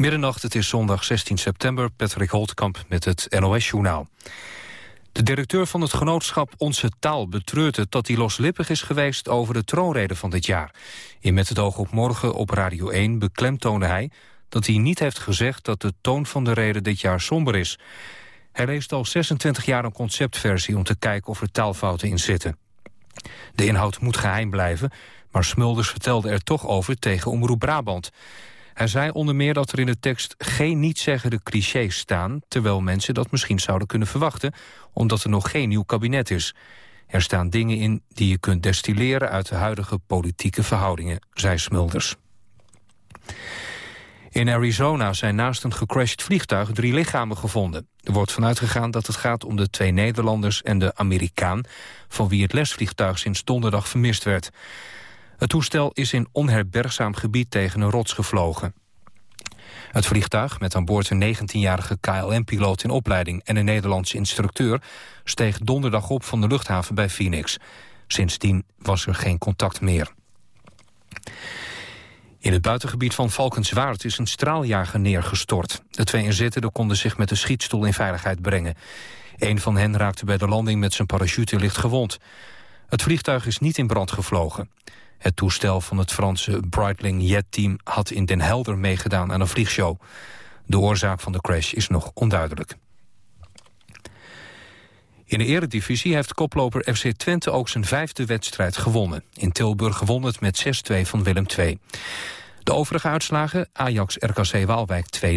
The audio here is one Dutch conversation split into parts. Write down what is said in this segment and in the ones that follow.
Middernacht, het is zondag 16 september. Patrick Holtkamp met het NOS-journaal. De directeur van het genootschap Onze Taal betreurt het dat hij loslippig is geweest over de troonrede van dit jaar. In Met het oog op morgen op Radio 1 beklemtoonde hij dat hij niet heeft gezegd dat de toon van de rede dit jaar somber is. Hij leest al 26 jaar een conceptversie om te kijken of er taalfouten in zitten. De inhoud moet geheim blijven, maar Smulders vertelde er toch over tegen Omroep Brabant. Hij zei onder meer dat er in de tekst geen niet-zeggende clichés staan... terwijl mensen dat misschien zouden kunnen verwachten... omdat er nog geen nieuw kabinet is. Er staan dingen in die je kunt destilleren uit de huidige politieke verhoudingen, zei Smulders. In Arizona zijn naast een gecrashed vliegtuig drie lichamen gevonden. Er wordt vanuit gegaan dat het gaat om de twee Nederlanders en de Amerikaan... van wie het lesvliegtuig sinds donderdag vermist werd. Het toestel is in onherbergzaam gebied tegen een rots gevlogen. Het vliegtuig, met aan boord een 19-jarige KLM-piloot in opleiding... en een Nederlandse instructeur, steeg donderdag op van de luchthaven bij Phoenix. Sindsdien was er geen contact meer. In het buitengebied van Valkenswaard is een straaljager neergestort. De twee inzittenden konden zich met de schietstoel in veiligheid brengen. Een van hen raakte bij de landing met zijn parachute licht gewond. Het vliegtuig is niet in brand gevlogen. Het toestel van het Franse Breitling Jet-team had in Den Helder meegedaan aan een vliegshow. De oorzaak van de crash is nog onduidelijk. In de eredivisie heeft koploper FC Twente ook zijn vijfde wedstrijd gewonnen. In Tilburg won het met 6-2 van Willem II. De overige uitslagen Ajax-RKC Waalwijk 2-0,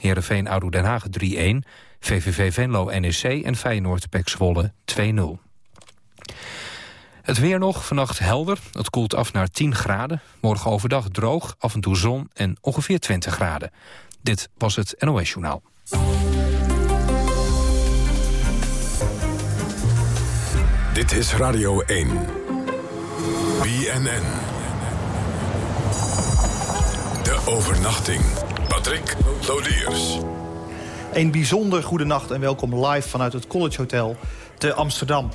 Heerenveen Ado Den Haag 3-1... VVV Venlo NEC en Feyenoord Pek Zwolle 2-0. Het weer nog, vannacht helder. Het koelt af naar 10 graden. Morgen overdag droog, af en toe zon en ongeveer 20 graden. Dit was het NOS Journaal. Dit is Radio 1. BNN. De overnachting. Patrick Lodiers. Een bijzonder goede nacht en welkom live vanuit het College Hotel te Amsterdam.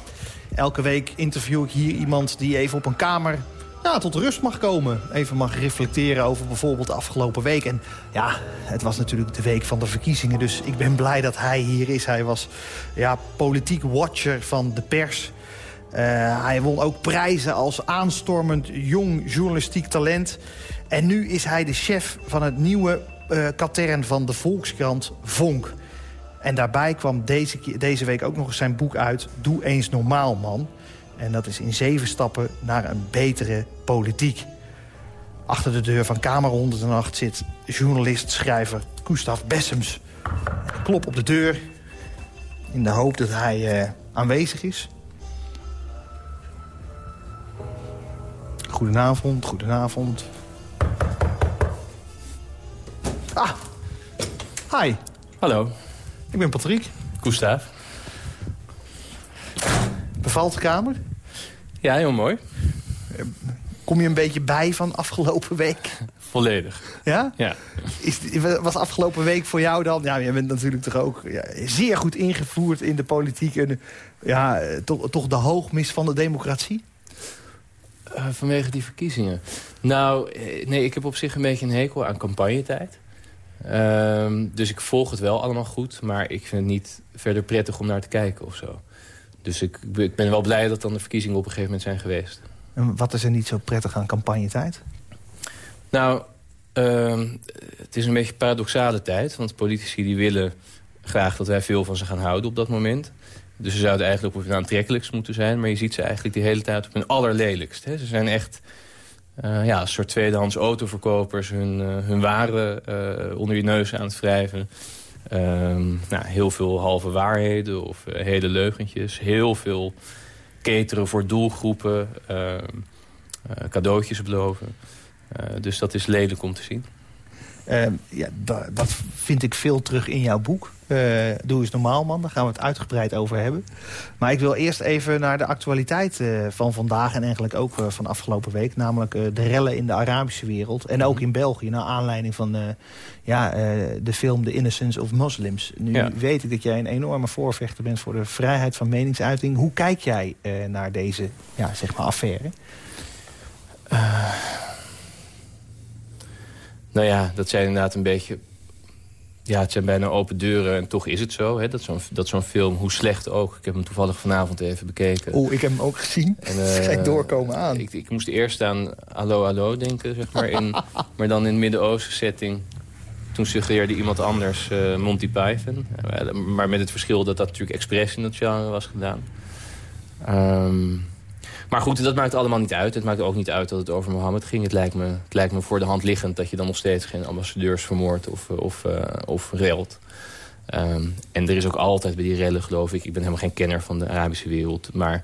Elke week interview ik hier iemand die even op een kamer ja, tot rust mag komen. Even mag reflecteren over bijvoorbeeld de afgelopen week. En ja, het was natuurlijk de week van de verkiezingen. Dus ik ben blij dat hij hier is. Hij was ja, politiek watcher van de pers. Uh, hij won ook prijzen als aanstormend jong journalistiek talent. En nu is hij de chef van het nieuwe uh, katern van de Volkskrant, Vonk. En daarbij kwam deze, deze week ook nog eens zijn boek uit... Doe eens normaal, man. En dat is in zeven stappen naar een betere politiek. Achter de deur van Kamer 108 zit journalist, schrijver Gustav Bessems. Klop op de deur in de hoop dat hij uh, aanwezig is. Goedenavond, goedenavond. Ah, hi. Hallo. Ik ben Patrick. Gustav. Bevalt de kamer? Ja, heel mooi. Kom je een beetje bij van afgelopen week? Volledig. Ja? Ja. Is, was afgelopen week voor jou dan... Ja, je bent natuurlijk toch ook ja, zeer goed ingevoerd in de politiek... en ja, toch, toch de hoogmis van de democratie? Uh, vanwege die verkiezingen? Nou, nee, ik heb op zich een beetje een hekel aan campagnetijd. Um, dus ik volg het wel allemaal goed, maar ik vind het niet verder prettig om naar te kijken of zo. Dus ik, ik ben wel blij dat dan de verkiezingen op een gegeven moment zijn geweest. En wat is er niet zo prettig aan campagnetijd? Nou, um, het is een beetje paradoxale tijd. Want politici die willen graag dat wij veel van ze gaan houden op dat moment. Dus ze zouden eigenlijk op hun aantrekkelijkst moeten zijn. Maar je ziet ze eigenlijk die hele tijd op hun allerlelijkst. Hè. Ze zijn echt uh, ja, een soort tweedehands autoverkopers hun, uh, hun waren uh, onder je neus aan het wrijven. Um, nou, heel veel halve waarheden of hele leugentjes. Heel veel cateren voor doelgroepen. Ehm, cadeautjes beloven. dus dat is lelijk om te zien. Ehm, ja, dat vind ik veel terug in jouw boek. Uh, Doe eens normaal, man. Daar gaan we het uitgebreid over hebben. Maar ik wil eerst even naar de actualiteit uh, van vandaag... en eigenlijk ook uh, van afgelopen week. Namelijk de rellen in de Arabische wereld. En ook in België, naar aanleiding van ja, de film The Innocence of Muslims. Nu ja. weet ik dat jij een enorme voorvechter bent... voor de vrijheid van meningsuiting. Hoe kijk jij naar deze ja, zeg maar affaire? Nou ja, dat zijn inderdaad een beetje ja, het zijn bijna open deuren en toch is het zo. Hè, dat zo'n zo'n film, hoe slecht ook... ik heb hem toevallig vanavond even bekeken. Oeh, ik heb hem ook gezien. En, uh, doorkomen aan. Ik, ik, moest eerst aan Allo Allo denken, zeg maar. In, maar dan in Midden-Oosten setting. Toen suggereerde iemand anders uh, Monty Python. maar met het verschil dat dat natuurlijk expres in dat genre was gedaan. Um, maar goed, dat maakt allemaal niet uit. Het maakt ook niet uit dat het over Mohammed ging. Het lijkt me, het lijkt me voor de hand liggend dat je dan nog steeds geen ambassadeurs vermoordt of, eh, of, uh, of relt. Ehm, en er is ook altijd bij die rellen, geloof ik... ik ben helemaal geen kenner van de Arabische wereld... maar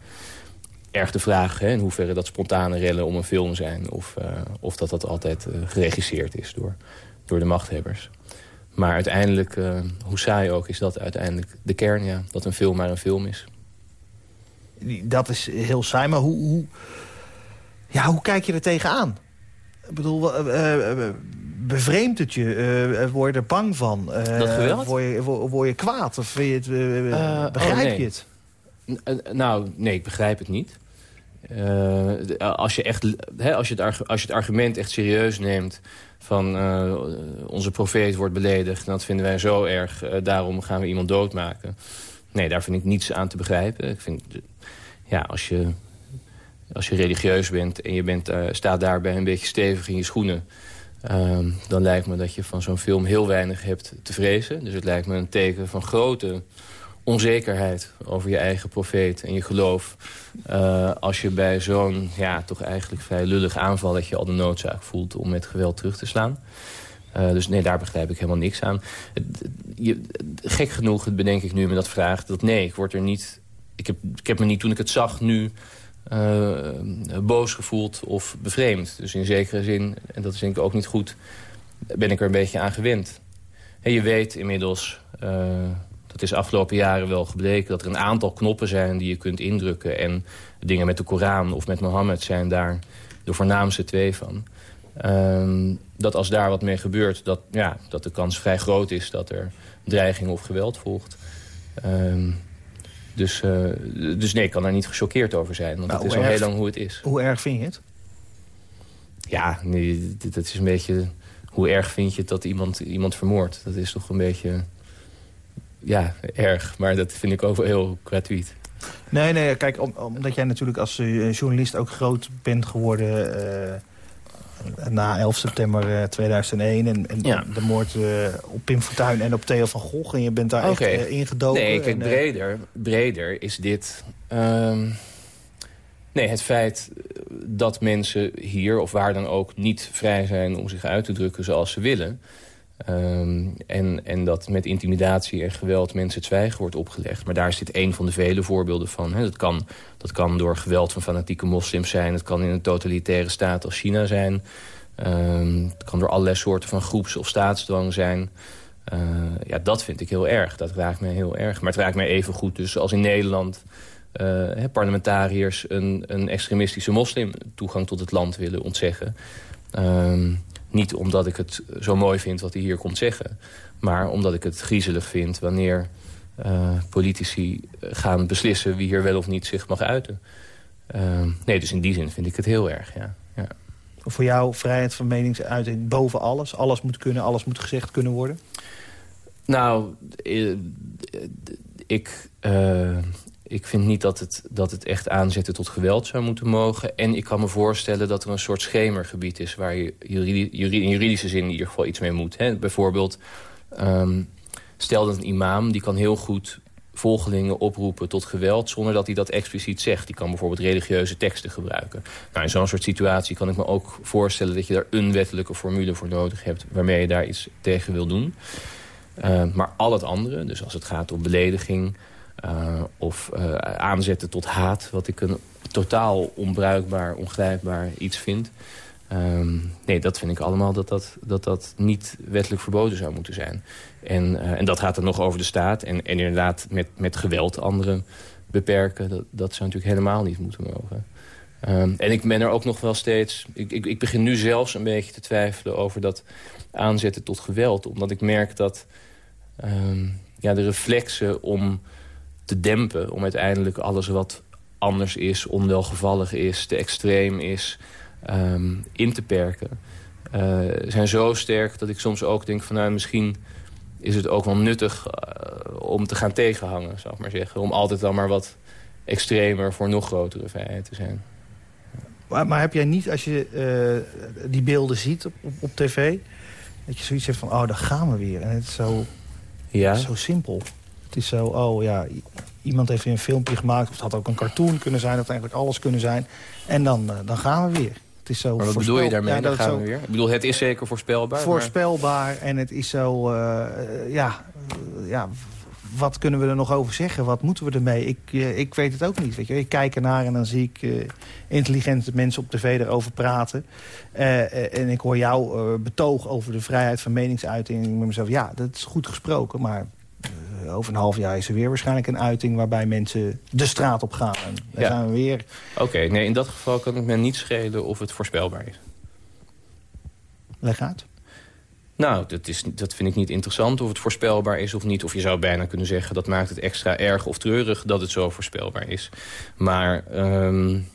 erg de vraag hè, in hoeverre dat spontane rellen om een film zijn... of, uh, of dat dat altijd geregisseerd is door, door de machthebbers. Maar uiteindelijk, hoe saai ook, is dat uiteindelijk de kern... Ja, dat een film maar een film is dat is heel saai. Maar hoe, hoe, ja, hoe kijk je er tegenaan? Ik bedoel, uh, bevreemdt het je? Uh, word je er bang van? dat geweld? Word je, word, je kwaad? Of je het, begrijp oh, je het? nou, nee, ik begrijp het niet. als, je echt, hè, als, je het, als je het argument echt serieus neemt... van onze profeet wordt beledigd... dat vinden wij zo erg, daarom gaan we iemand doodmaken. Nee, daar vind ik niets aan te begrijpen. Ik vind ja, als je, als je religieus bent en je bent, uh, staat daarbij een beetje stevig in je schoenen... Uh, dan lijkt me dat je van zo'n film heel weinig hebt te vrezen. Dus het lijkt me een teken van grote onzekerheid over je eigen profeet en je geloof. Uh, als je bij zo'n ja, toch eigenlijk vrij lullig aanval... dat je al de noodzaak voelt om met geweld terug te slaan. Uh, dus nee, daar begrijp ik helemaal niks aan. Je, gek genoeg, het bedenk ik nu met dat vraag... dat nee, ik word er niet ik, heb, ik heb me niet toen ik het zag nu uh, boos gevoeld of bevreemd. Dus in zekere zin, en dat is denk ik ook niet goed, ben ik er een beetje aan gewend. En je weet inmiddels, uh, dat is afgelopen jaren wel gebleken... dat er een aantal knoppen zijn die je kunt indrukken. En dingen met de Koran of met Mohammed zijn daar de voornaamste twee van. Uh, dat als daar wat mee gebeurt, dat, ja, dat de kans vrij groot is... dat er dreiging of geweld volgt. Uh, dus, uh, dus nee, ik kan daar niet gechoqueerd over zijn. Want nou, het is al heel lang hoe het is. Hoe erg vind je het? Ja, nee, dat is een beetje... Hoe erg vind je het dat iemand, iemand vermoordt? Dat is toch een beetje... Ja, erg. Maar dat vind ik ook wel heel gratuit. Nee, nee, kijk, omdat jij natuurlijk als uh, journalist ook groot bent geworden... Uh, na 11 september 2001 eh, en, en de moord uh, op Pim Fortuyn en op Theo van Gogh. En je bent daar okay. echt uh, ingedoken. Nee, kijk, breder, breder is dit... Um, nee, het feit dat mensen hier of waar dan ook niet vrij zijn om zich uit te drukken zoals ze willen... Um, en, en dat met intimidatie en geweld mensen het zwijgen wordt opgelegd. Maar daar dit een van de vele voorbeelden van. Dat, kan, dat kan door geweld van fanatieke moslims zijn. Het kan in een totalitaire staat als China zijn. Um, het kan door allerlei soorten van groeps- of staatsdwang zijn. Uh, ja, dat vind ik heel erg. Dat raakt mij heel erg. Maar het raakt mij even goed dus als in Nederland... Uh, parlementariërs een, een extremistische moslim toegang tot het land willen ontzeggen. Um, niet omdat ik het zo mooi vind wat hij hier komt zeggen. Maar omdat ik het griezelig vind wanneer uh, politici gaan beslissen... wie hier wel of niet zich mag uiten. Uh, nee, dus in die zin vind ik het heel erg, ja. ja. Voor jou vrijheid van meningsuiting boven alles? Alles moet kunnen, alles moet gezegd kunnen worden? Nou, eh, ik, uh, ik vind niet dat het, dat het echt aanzetten tot geweld zou moeten mogen. En ik kan me voorstellen dat er een soort schemergebied is... waar je in juridische zin in ieder geval iets mee moet. Hè? Bijvoorbeeld, um, stel dat een imam... die kan heel goed volgelingen oproepen tot geweld... zonder dat hij dat expliciet zegt. Die kan bijvoorbeeld religieuze teksten gebruiken. Nou, in zo'n soort situatie kan ik me ook voorstellen... dat je daar een wettelijke formule voor nodig hebt... waarmee je daar iets tegen wil doen. Uh, maar al het andere, dus als het gaat om belediging uh, of uh, aanzetten tot haat, wat ik een totaal onbruikbaar, ongrijpbaar iets vind. Um, nee, dat vind ik allemaal dat dat, dat dat niet wettelijk verboden zou moeten zijn. En, uh, en dat gaat dan nog over de staat. En, en inderdaad met, met geweld anderen beperken. Dat, dat zou natuurlijk helemaal niet moeten mogen. Um, en ik ben er ook nog wel steeds... Ik, ik, ik begin nu zelfs een beetje te twijfelen over dat aanzetten tot geweld. Omdat ik merk dat um, ja, de reflexen om te dempen. Om uiteindelijk alles wat anders is, onwelgevallig is, te extreem is, um, in te perken. Uh, zijn zo sterk dat ik soms ook denk van nou misschien is het ook wel nuttig om te gaan tegenhangen, zou ik maar zeggen. Om altijd dan maar wat extremer voor nog grotere vrijheid te zijn. Maar, maar heb jij niet, als je die beelden ziet op, op, op, tv... dat je zoiets hebt van, oh, daar gaan we weer. En het is zo, ja. zo simpel. Is zo, oh ja, iemand heeft een filmpje gemaakt... of het had ook een cartoon kunnen zijn, dat eigenlijk alles kunnen zijn. En dan, dan gaan we weer. Het is zo maar wat bedoel je daarmee? Ja, dan gaan we weer. Ik bedoel, het is zeker voorspelbaar. Voorspelbaar en het is zo, uh, ja, ja, wat kunnen we er nog over zeggen? Wat moeten we ermee? Ik, uh, ik weet het ook niet. Weet je. Ik kijk ernaar en dan zie ik intelligente mensen op tv erover praten. en ik hoor jou betoog over de vrijheid van meningsuiting. En ik met mezelf, ja, dat is goed gesproken, maar over een half jaar is er weer waarschijnlijk een uiting... waarbij mensen de straat op gaan. En dan ja. we weer... Oké, nee, in dat geval kan het me niet schelen of het voorspelbaar is. Leg uit. Nou, dat, is, dat vind ik niet interessant of het voorspelbaar is of niet. Of je zou bijna kunnen zeggen dat maakt het extra erg of treurig dat het zo voorspelbaar is. Maar um,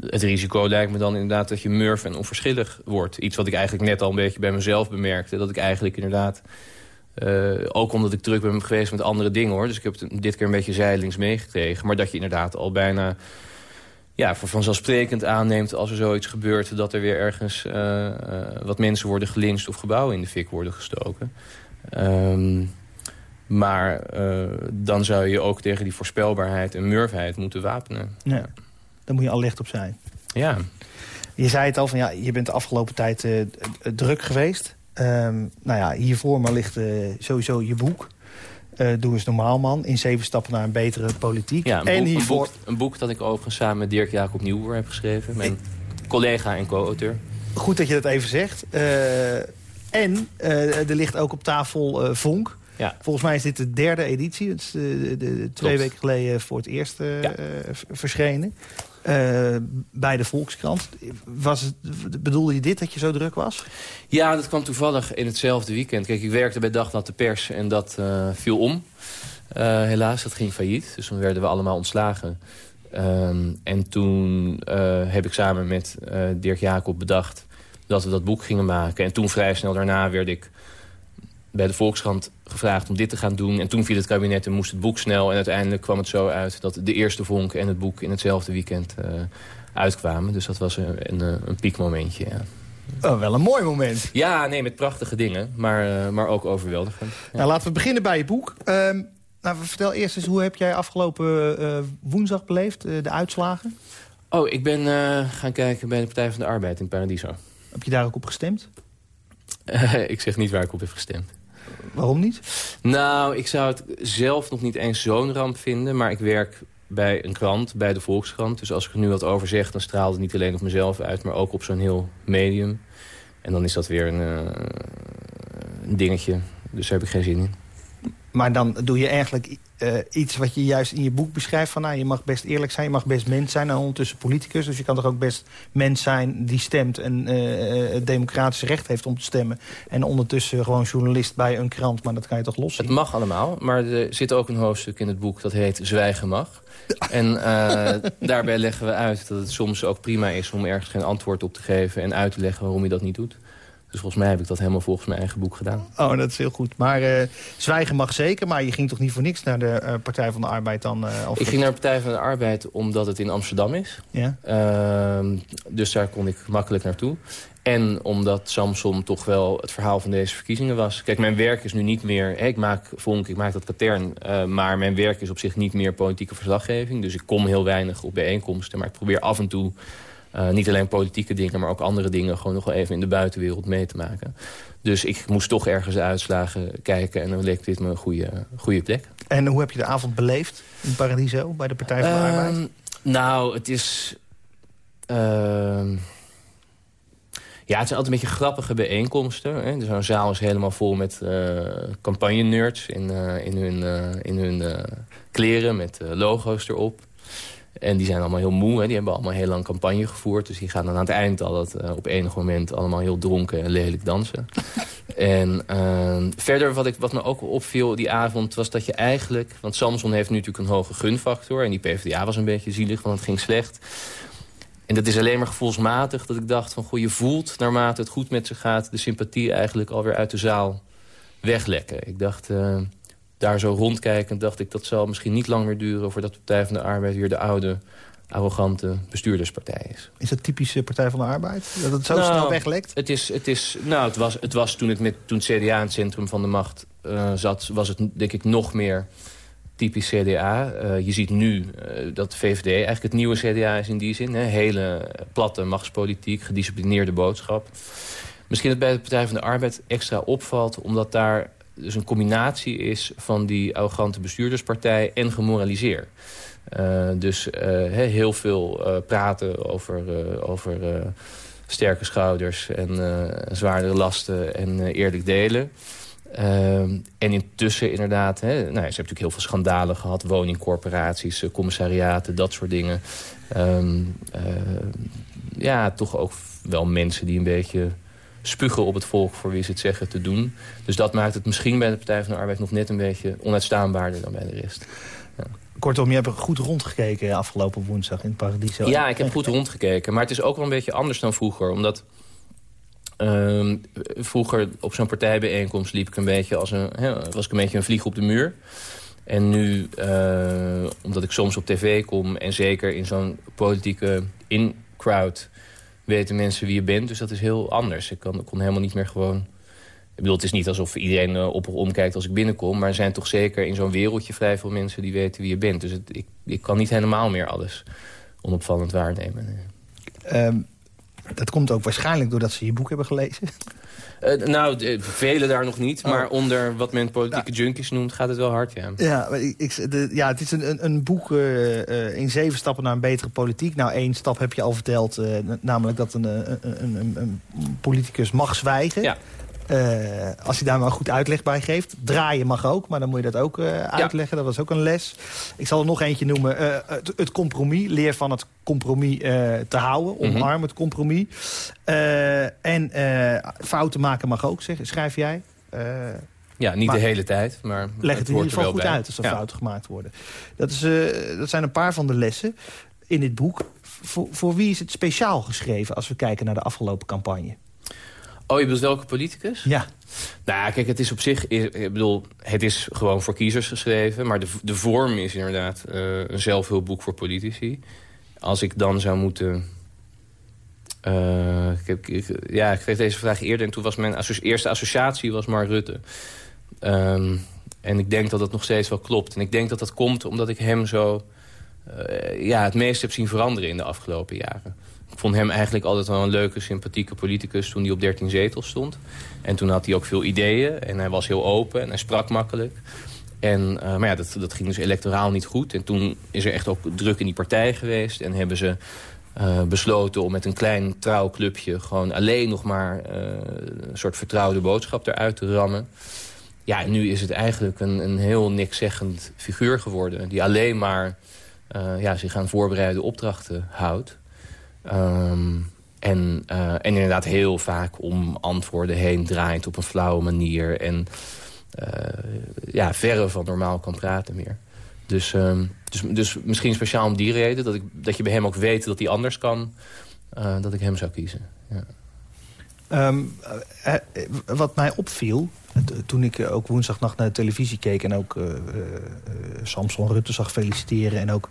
het risico lijkt me dan inderdaad dat je murf en onverschillig wordt. Iets wat ik eigenlijk net al een beetje bij mezelf bemerkte. Dat ik eigenlijk inderdaad uh, ook omdat ik druk ben geweest met andere dingen hoor. Dus ik heb het dit keer een beetje zijlings meegekregen. Maar dat je inderdaad al bijna ja, voor vanzelfsprekend aanneemt als er zoiets gebeurt... dat er weer ergens uh, uh, wat mensen worden gelinst of gebouwen in de fik worden gestoken. Um, maar dan zou je ook tegen die voorspelbaarheid en murfheid moeten wapenen. Ja, daar moet je al licht op zijn. Ja. Je zei het al, van, ja, je bent de afgelopen tijd druk geweest. Um, nou ja, hiervoor maar ligt uh, sowieso je boek. Uh, Doe eens normaal, man. In zeven stappen naar een betere politiek. Ja, een, en boek, hiervoor... een, boek, een boek dat ik overigens samen met Dirk Jacob Nieuwboer heb geschreven. Mijn collega en co-auteur. Goed dat je dat even zegt. Uh, en er ligt ook op tafel Vonk. Ja. Volgens mij is dit de derde editie. Het is de, de, twee weken geleden voor het eerst ja. verschenen. Uh, bij de Volkskrant. Was het, bedoelde je dit, dat je zo druk was? Ja, dat kwam toevallig in hetzelfde weekend. Kijk, ik werkte bij Dagblad de Pers en dat uh, viel om. Uh, helaas, dat ging failliet. Dus toen werden we allemaal ontslagen. Um, en toen heb ik samen met Dirk Jacob bedacht dat we dat boek gingen maken. En toen vrij snel daarna werd ik bij de Volkskrant gevraagd om dit te gaan doen. En toen viel het kabinet en moest het boek snel. En uiteindelijk kwam het zo uit dat de eerste vonk en het boek in hetzelfde weekend uh, uitkwamen. Dus dat was een, een, een piekmomentje, ja. Oh, wel een mooi moment. Ja, nee, met prachtige dingen, maar, uh, maar ook overweldigend. Ja. Nou, laten we beginnen bij je boek. Uh, nou, vertel eerst eens, hoe heb jij afgelopen uh, woensdag beleefd, de uitslagen? Oh, ik ben gaan kijken bij de Partij van de Arbeid in Paradiso. Heb je daar ook op gestemd? ik zeg niet waar ik op heb gestemd. Waarom niet? Nou, ik zou het zelf nog niet eens zo'n ramp vinden. Maar ik werk bij een krant, bij de Volkskrant. Dus als ik er nu wat over zeg, dan straalt het niet alleen op mezelf uit... maar ook op zo'n heel medium. En dan is dat weer een, uh, een dingetje. Dus daar heb ik geen zin in. Maar dan doe je eigenlijk uh, iets wat je juist in je boek beschrijft... van nou, je mag best eerlijk zijn, je mag best mens zijn... en ondertussen politicus. Dus je kan toch ook best mens zijn die stemt... en uh, het democratische recht heeft om te stemmen. En ondertussen gewoon journalist bij een krant. Maar dat kan je toch los Het mag allemaal, maar er zit ook een hoofdstuk in het boek... dat heet Zwijgen mag. En uh, daarbij leggen we uit dat het soms ook prima is... om ergens geen antwoord op te geven en uit te leggen waarom je dat niet doet. Dus volgens mij heb ik dat helemaal volgens mijn eigen boek gedaan. Oh, dat is heel goed. Maar uh, zwijgen mag zeker, maar je ging toch niet voor niks naar de uh, Partij van de Arbeid dan? Uh, of ik ging naar de Partij van de Arbeid omdat het in Amsterdam is. Ja. Ehm, dus daar kon ik makkelijk naartoe. En omdat Samson toch wel het verhaal van deze verkiezingen was. Kijk, mijn werk is nu niet meer... Hè, ik maak vonk, ik maak dat katern. maar mijn werk is op zich niet meer politieke verslaggeving. Dus ik kom heel weinig op bijeenkomsten. Maar ik probeer af en toe uh, niet alleen politieke dingen, maar ook andere dingen... gewoon nog wel even in de buitenwereld mee te maken. Dus ik moest toch ergens de uitslagen kijken... en dan leek dit me een goede, goede plek. En hoe heb je de avond beleefd in Paradiso bij de Partij van de uh, Arbeid? Nou, het is... Uh, ja, het zijn altijd een beetje grappige bijeenkomsten. Zo'n zaal is helemaal vol met uh, campagne-nerds in, uh, in hun, uh, in hun kleren met logo's erop. En die zijn allemaal heel moe. Hè. Die hebben allemaal heel lang campagne gevoerd. Dus die gaan dan aan het eind al dat, uh, op enig moment allemaal heel dronken en lelijk dansen. en uh, verder wat, ik, wat me ook opviel die avond was dat je eigenlijk... Want Samson heeft nu natuurlijk een hoge gunfactor. En die PvdA was een beetje zielig, want het ging slecht. En dat is alleen maar gevoelsmatig dat ik dacht van... Goh, je voelt naarmate het goed met ze gaat... de sympathie eigenlijk alweer uit de zaal weglekken. Ik dacht, uh, daar zo rondkijken, dacht ik... dat zal misschien niet lang meer duren... voordat de Partij van de Arbeid weer de oude arrogante bestuurderspartij is. Is dat typische Partij van de Arbeid? Dat het zo nou, snel weglekt? Het, is, het, is, nou, het, was, het was toen het, met, toen het CDA in het centrum van de macht uh, zat... was het denk ik nog meer typisch CDA. Uh, eh, je ziet nu uh, dat de VVD eigenlijk het nieuwe CDA is in die zin. Hè? Hele platte machtspolitiek, gedisciplineerde boodschap. Misschien dat bij de Partij van de Arbeid extra opvalt... omdat daar dus een combinatie is van die arrogante bestuurderspartij en gemoraliseer. Uh, dus uh, heel veel uh, praten over, over sterke schouders en zwaardere lasten en eerlijk delen. en intussen inderdaad, hè, nou, ze hebben natuurlijk heel veel schandalen gehad. Woningcorporaties, commissariaten, dat soort dingen. Um, ja, toch ook wel mensen die een beetje spugen op het volk voor wie ze het zeggen te doen. Dus dat maakt het misschien bij de Partij van de Arbeid nog net een beetje onuitstaanbaarder dan bij de rest. Ja. Kortom, je hebt goed rondgekeken afgelopen woensdag in het Paradiso. Ja, ik heb goed rondgekeken. Maar het is ook wel een beetje anders dan vroeger. Omdat uh, vroeger op zo'n partijbijeenkomst liep ik een beetje als een, was ik een beetje een vlieg op de muur. En nu, uh, omdat ik soms op tv kom en zeker in zo'n politieke in-crowd weten mensen wie je bent. Dus dat is heel anders. Ik kon, helemaal niet meer gewoon... Ik bedoel, het is niet alsof iedereen uh, op omkijkt als ik binnenkom... maar er zijn toch zeker in zo'n wereldje vrij veel mensen die weten wie je bent. Dus ik, ik kan niet helemaal meer alles onopvallend waarnemen. Um, dat komt ook waarschijnlijk doordat ze je boek hebben gelezen. Uh, nou, velen daar nog niet. Oh. Maar onder wat men politieke nou. junkies noemt, gaat het wel hard, ja. Ja, ik, de, ja het is een, een boek uh, uh, in zeven stappen naar een betere politiek. Nou, één stap heb je al verteld. namelijk dat een, een, een, een politicus mag zwijgen. Ja. Uh, als hij daar maar goed uitleg bij geeft. Draaien mag ook, maar dan moet je dat ook uh, uitleggen. Dat was ook een les. Ik zal er nog eentje noemen. Uh, het, het, compromis. Leer van het compromis te houden. Mhm. Omarm het compromis. en fouten maken mag ook, zeg, schrijf jij. ja, niet de hele tijd, maar Leg het, in ieder geval goed bij. uit als er fouten gemaakt worden. Dat, is, dat zijn een paar van de lessen in dit boek. Voor, voor wie is het speciaal geschreven als we kijken naar de afgelopen campagne? Oh, je bedoelt welke politicus? Ja. Nou, kijk, het is op zich... Ik bedoel, het is gewoon voor kiezers geschreven. Maar de, de vorm is inderdaad uh, een zelfhulpboek voor politici. Als ik dan zou moeten... Uh, ik, ik, ja, ik kreeg deze vraag eerder en toen was mijn eerste associatie was Mark Rutte. Um, en ik denk dat dat nog steeds wel klopt. En ik denk dat dat komt omdat ik hem zo uh, ja, het meest heb zien veranderen in de afgelopen jaren. Vond hem eigenlijk altijd wel een leuke, sympathieke politicus toen hij op 13 zetels stond. En toen had hij ook veel ideeën en hij was heel open en hij sprak makkelijk. En, uh, maar ja, dat, dat ging dus electoraal niet goed. En toen is er echt ook druk in die partij geweest. En hebben ze uh, besloten om met een klein trouwclubje... gewoon alleen nog maar uh, een soort vertrouwde boodschap eruit te rammen. Ja, en nu is het eigenlijk een, een heel nikszeggend figuur geworden... die alleen maar ja, zich aan voorbereide opdrachten houdt. Um, en, uh, en inderdaad heel vaak om antwoorden heen draait op een flauwe manier. En uh, ja, verre van normaal kan praten meer. Dus, um, dus, dus misschien speciaal om die reden, dat, ik, dat je bij hem ook weet dat hij anders kan, uh, dat ik hem zou kiezen. Ja. Um, wat mij opviel, toen ik ook woensdagnacht naar de televisie keek... en ook Samson Rutte zag feliciteren en ook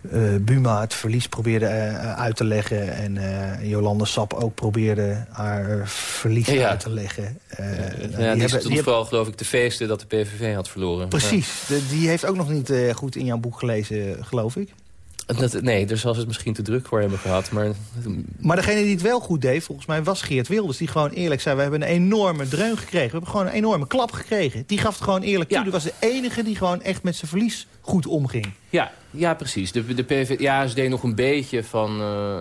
uh, Buma het verlies probeerde uh, uit te leggen. En uh, Jolande Sap ook probeerde haar verlies uit te leggen. ja, ja, die, die stond vooral, geloof ik, te feesten dat de PVV had verloren. Precies. De, die heeft ook nog niet goed in jouw boek gelezen, geloof ik. Dat, nee, dus zal het misschien te druk voor hebben gehad. Maar... maar degene die het wel goed deed, volgens mij, was Geert Wilders. Die gewoon eerlijk zei, we hebben een enorme dreun gekregen. We hebben gewoon een enorme klap gekregen. Die gaf het gewoon eerlijk toe. Die was de enige die gewoon echt met zijn verlies goed omging. Ja, ja precies. De, de PV, ja, ze deed nog een beetje van uh,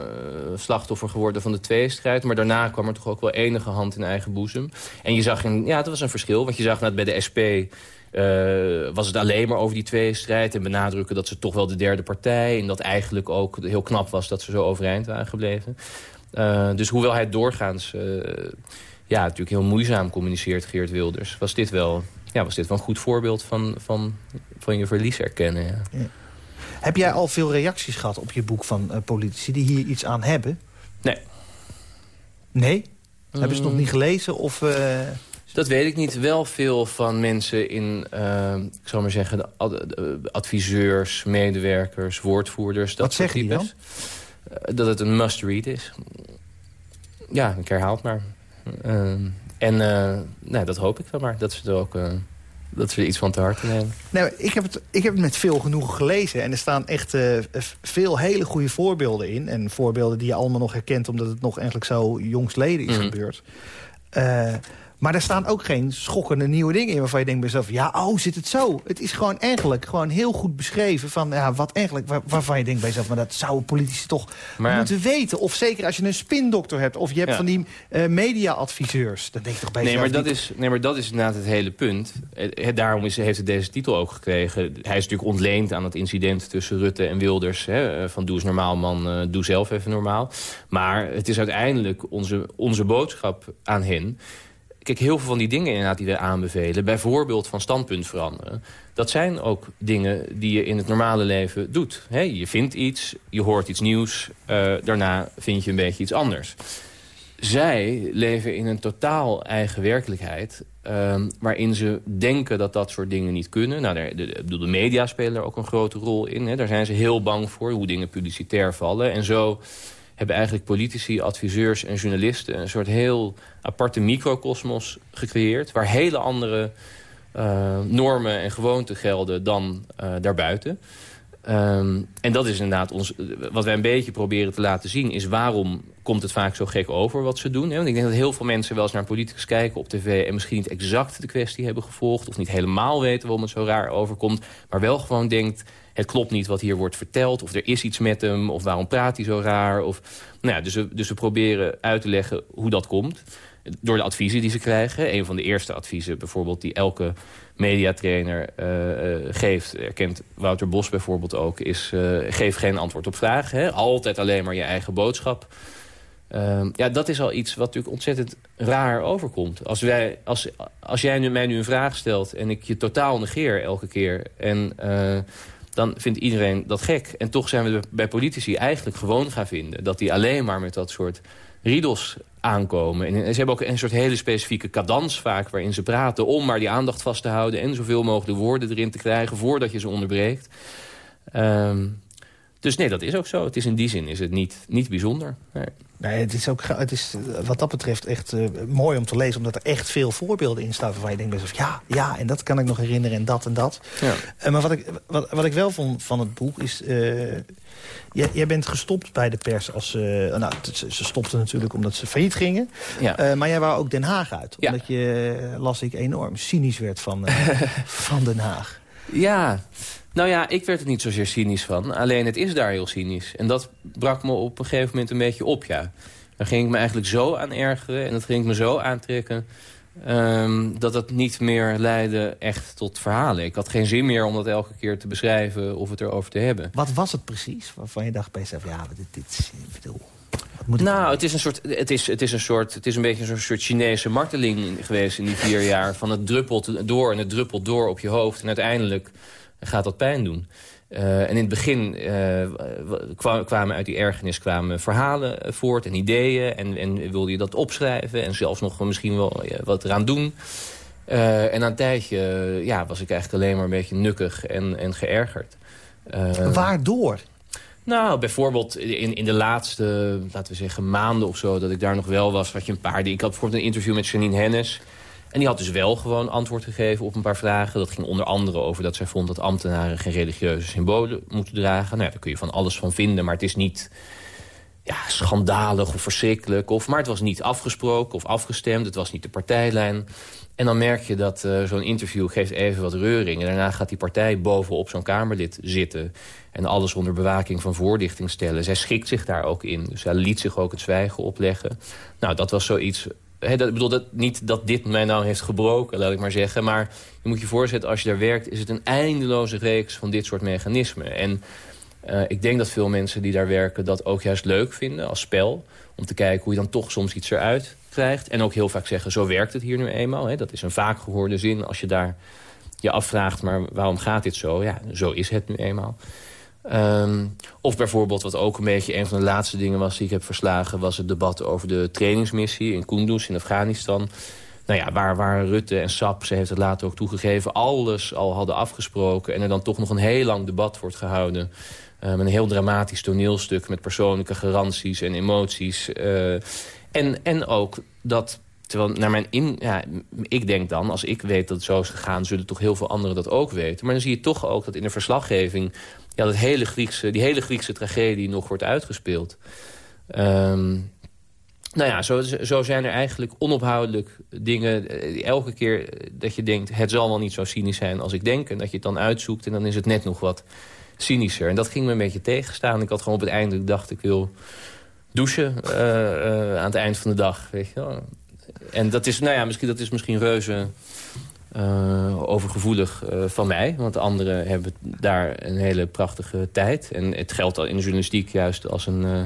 slachtoffer geworden van de tweestrijd. Maar daarna kwam er toch ook wel enige hand in eigen boezem. En je zag, een, ja, dat was een verschil. Want je zag net bij de SP uh, was het alleen maar over die tweestrijd... en benadrukken dat ze toch wel de derde partij... en dat eigenlijk ook heel knap was dat ze zo overeind waren gebleven. Uh, dus hoewel hij doorgaans uh, ja, natuurlijk heel moeizaam communiceert, Geert Wilders... was dit wel, ja, was dit wel een goed voorbeeld van, van, van je verlies erkennen. Ja. Ja. Heb jij al veel reacties gehad op je boek van politici die hier iets aan hebben? Nee. Nee? Hebben ze het nog niet gelezen of Dat weet ik niet. Wel veel van mensen in, uh, ik zal maar zeggen, adviseurs, medewerkers, woordvoerders. Dat Wat zeggen die dan? dat het een must-read is. Ja, ik herhaal het maar. En uh, nou, dat hoop ik wel maar, dat ze er ook... Dat ze er iets van te harte nemen. Nou, ik, heb het, ik heb het met veel genoegen gelezen. En er staan echt veel hele goede voorbeelden in. En voorbeelden die je allemaal nog herkent... omdat het nog eigenlijk zo jongstleden is mm -hmm. gebeurd. Maar er staan ook geen schokkende nieuwe dingen in... waarvan je denkt bij jezelf, ja, oh, zit het zo? Het is gewoon eigenlijk gewoon heel goed beschreven... van ja, wat eigenlijk, waar, waarvan je denkt bij jezelf... maar dat zouden politici toch maar, moeten weten. Of zeker als je een spindokter hebt... of je hebt ja. van die uh, media-adviseurs. Dan denk je toch bij nee, jezelf... Maar dat is, nee, maar dat is inderdaad het hele punt. Het, daarom is, heeft hij deze titel ook gekregen. Hij is natuurlijk ontleend aan het incident tussen Rutte en Wilders. Hè, van doe eens normaal, man, uh, doe zelf even normaal. Maar het is uiteindelijk onze, onze boodschap aan hen... Kijk, heel veel van die dingen inderdaad die we aanbevelen... bijvoorbeeld van standpunt veranderen... dat zijn ook dingen die je in het normale leven doet. He, je vindt iets, je hoort iets nieuws... Uh, daarna vind je een beetje iets anders. Zij leven in een totaal eigen werkelijkheid... Uh, waarin ze denken dat dat soort dingen niet kunnen. Nou, de, de, de media spelen er ook een grote rol in. Daar zijn ze heel bang voor, hoe dingen publicitair vallen. En zo hebben eigenlijk politici, adviseurs en journalisten... een soort heel aparte microcosmos gecreëerd... waar hele andere uh, normen en gewoonten gelden dan uh, daarbuiten. Um, en dat is inderdaad ons, wat wij een beetje proberen te laten zien... is waarom komt het vaak zo gek over wat ze doen. Hè? Want ik denk dat heel veel mensen wel eens naar politicus kijken op tv... en misschien niet exact de kwestie hebben gevolgd... of niet helemaal weten waarom het zo raar overkomt... maar wel gewoon denkt het klopt niet wat hier wordt verteld... of er is iets met hem, of waarom praat hij zo raar. Of, nou ja, dus, we, dus we proberen uit te leggen hoe dat komt. Door de adviezen die ze krijgen. Een van de eerste adviezen bijvoorbeeld die elke mediatrainer uh, uh, geeft... erkent Wouter Bos bijvoorbeeld ook... is uh, geef geen antwoord op vragen. Hè? Altijd alleen maar je eigen boodschap. Uh, ja, dat is al iets wat natuurlijk ontzettend raar overkomt. Als, wij, als, als jij nu, mij nu een vraag stelt en ik je totaal negeer elke keer... en dan vindt iedereen dat gek. En toch zijn we bij politici eigenlijk gewoon gaan vinden... dat die alleen maar met dat soort riedels aankomen. En ze hebben ook een soort hele specifieke cadans vaak... waarin ze praten om maar die aandacht vast te houden... en zoveel mogelijk woorden erin te krijgen voordat je ze onderbreekt. Um, dus nee, dat is ook zo. Het is in die zin is het niet, niet bijzonder. Nee. Nee, het is ook het is wat dat betreft echt uh, mooi om te lezen... omdat er echt veel voorbeelden in staan waarvan je denkt... Best, ja, ja, en dat kan ik nog herinneren en dat en dat. Ja. Uh, maar wat ik, wat, wat ik wel vond van het boek is... Uh, jij, jij, bent gestopt bij de pers als... nou, ze stopten natuurlijk omdat ze failliet gingen. Ja. maar jij wou ook Den Haag uit. Omdat ja. je, las ik, enorm cynisch werd van, van Den Haag. Ja, nou ja, ik werd er niet zozeer cynisch van. Alleen het is daar heel cynisch. En dat brak me op een gegeven moment een beetje op, ja. Daar ging ik me eigenlijk zo aan ergeren en dat ging ik me zo aantrekken... Um, dat het niet meer leidde echt tot verhalen. Ik had geen zin meer om dat elke keer te beschrijven of het erover te hebben. Wat was het precies waarvan je dacht bij jezelf... ja, dit, dit ik bedoel, nou, het is, een soort, het, is, het is een soort, het is een beetje een soort Chinese marteling geweest in die vier jaar. Van het druppelt door en het druppelt door op je hoofd. En uiteindelijk gaat dat pijn doen. Uh, en in het begin uh, kwamen uit die ergernis kwamen verhalen voort en ideeën. En, en wilde je dat opschrijven en zelfs nog misschien wel wat eraan doen. Uh, en na een tijdje ja, was ik eigenlijk alleen maar een beetje nukkig en, en geërgerd. Waardoor? Nou, bijvoorbeeld in, in de laatste, laten we zeggen, maanden of zo... dat ik daar nog wel was, had je een paar... Die, ik had bijvoorbeeld een interview met Janine Hennis... En die had dus wel gewoon antwoord gegeven op een paar vragen. Dat ging onder andere over dat zij vond dat ambtenaren geen religieuze symbolen moeten dragen. Nou daar kun je van alles van vinden, maar het is niet ja, schandalig of verschrikkelijk. Of, maar het was niet afgesproken of afgestemd, het was niet de partijlijn. En dan merk je dat uh, zo'n interview geeft even wat reuring. En daarna gaat die partij bovenop zo'n Kamerlid zitten... en alles onder bewaking van voordichting stellen. Zij schikt zich daar ook in. Dus zij liet zich ook het zwijgen opleggen. Nou, dat was zoiets He, dat, ik bedoel dat, niet dat dit mij nou heeft gebroken, laat ik maar zeggen. Maar je moet je voorstellen, als je daar werkt... is het een eindeloze reeks van dit soort mechanismen. En uh, ik denk dat veel mensen die daar werken dat ook juist leuk vinden als spel. Om te kijken hoe je dan toch soms iets eruit krijgt. En ook heel vaak zeggen, zo werkt het hier nu eenmaal. He, dat is een vaak gehoorde zin als je daar je afvraagt... maar waarom gaat dit zo? Ja, zo is het nu eenmaal. Um, of bijvoorbeeld, wat ook een beetje een van de laatste dingen was die ik heb verslagen... was het debat over de trainingsmissie in Kunduz in Afghanistan. nou ja, waar, waar Rutte en Sap, ze heeft het later ook toegegeven... alles al hadden afgesproken en er dan toch nog een heel lang debat wordt gehouden... Met een heel dramatisch toneelstuk met persoonlijke garanties en emoties. Uh, en, en ook dat Terwijl naar mijn in, ja, ik denk dan, als ik weet dat het zo is gegaan... zullen toch heel veel anderen dat ook weten. Maar dan zie je toch ook dat in de verslaggeving... Ja, dat hele Griekse, die hele Griekse tragedie nog wordt uitgespeeld. Um, nou ja, zo, zo zijn er eigenlijk onophoudelijk dingen... Eh, elke keer dat je denkt, het zal wel niet zo cynisch zijn als ik denk... en dat je het dan uitzoekt en dan is het net nog wat cynischer. En dat ging me een beetje tegenstaan. Ik had gewoon op het einde, dacht ik wil douchen uh, uh, aan het eind van de dag. Weet je wel. En dat is, nou ja, misschien, dat is misschien reuze uh, overgevoelig uh, van mij. Want anderen hebben daar een hele prachtige tijd. En het geldt al in de journalistiek juist als een... Uh,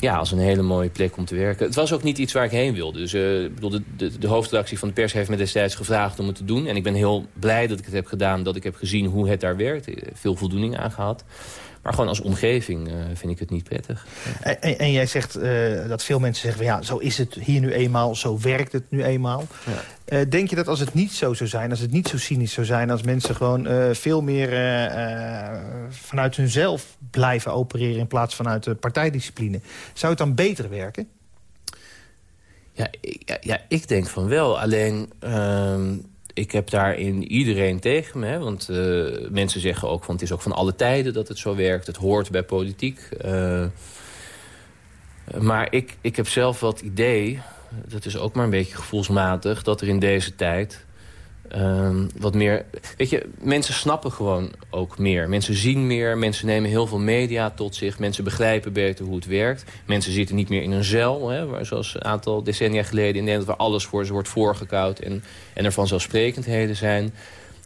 ja, als een hele mooie plek om te werken. Het was ook niet iets waar ik heen wilde. Dus bedoel, de, de, de, hoofdredactie van de pers heeft me destijds gevraagd om het te doen. En ik ben heel blij dat ik het heb gedaan, dat ik heb gezien hoe het daar werkt. Veel voldoening aan gehad. Maar gewoon als omgeving uh, vind ik het niet prettig. En, jij zegt uh, dat veel mensen zeggen... Van, ja, zo is het hier nu eenmaal, zo werkt het nu eenmaal. Ja. Uh, denk je dat als het niet zo zou zijn, als het niet zo cynisch zou zijn... als mensen gewoon veel meer vanuit hunzelf blijven opereren... in plaats vanuit de partijdiscipline... zou het dan beter werken? Ja, ja, ja ik denk van wel. Alleen ehm, ik heb daarin iedereen tegen me. Hè, want uh, mensen zeggen ook van het is ook van alle tijden dat het zo werkt. Het hoort bij politiek. Uh, maar ik, ik heb zelf wel het idee, dat is ook maar een beetje gevoelsmatig... dat er in deze tijd Uh, wat meer... Weet je, mensen snappen gewoon ook meer. Mensen zien meer, mensen nemen heel veel media tot zich. Mensen begrijpen beter hoe het werkt. Mensen zitten niet meer in een cel, hè, waar, zoals een aantal decennia geleden in Nederland... waar alles voor ze wordt voorgekoud en, en er vanzelfsprekendheden zijn.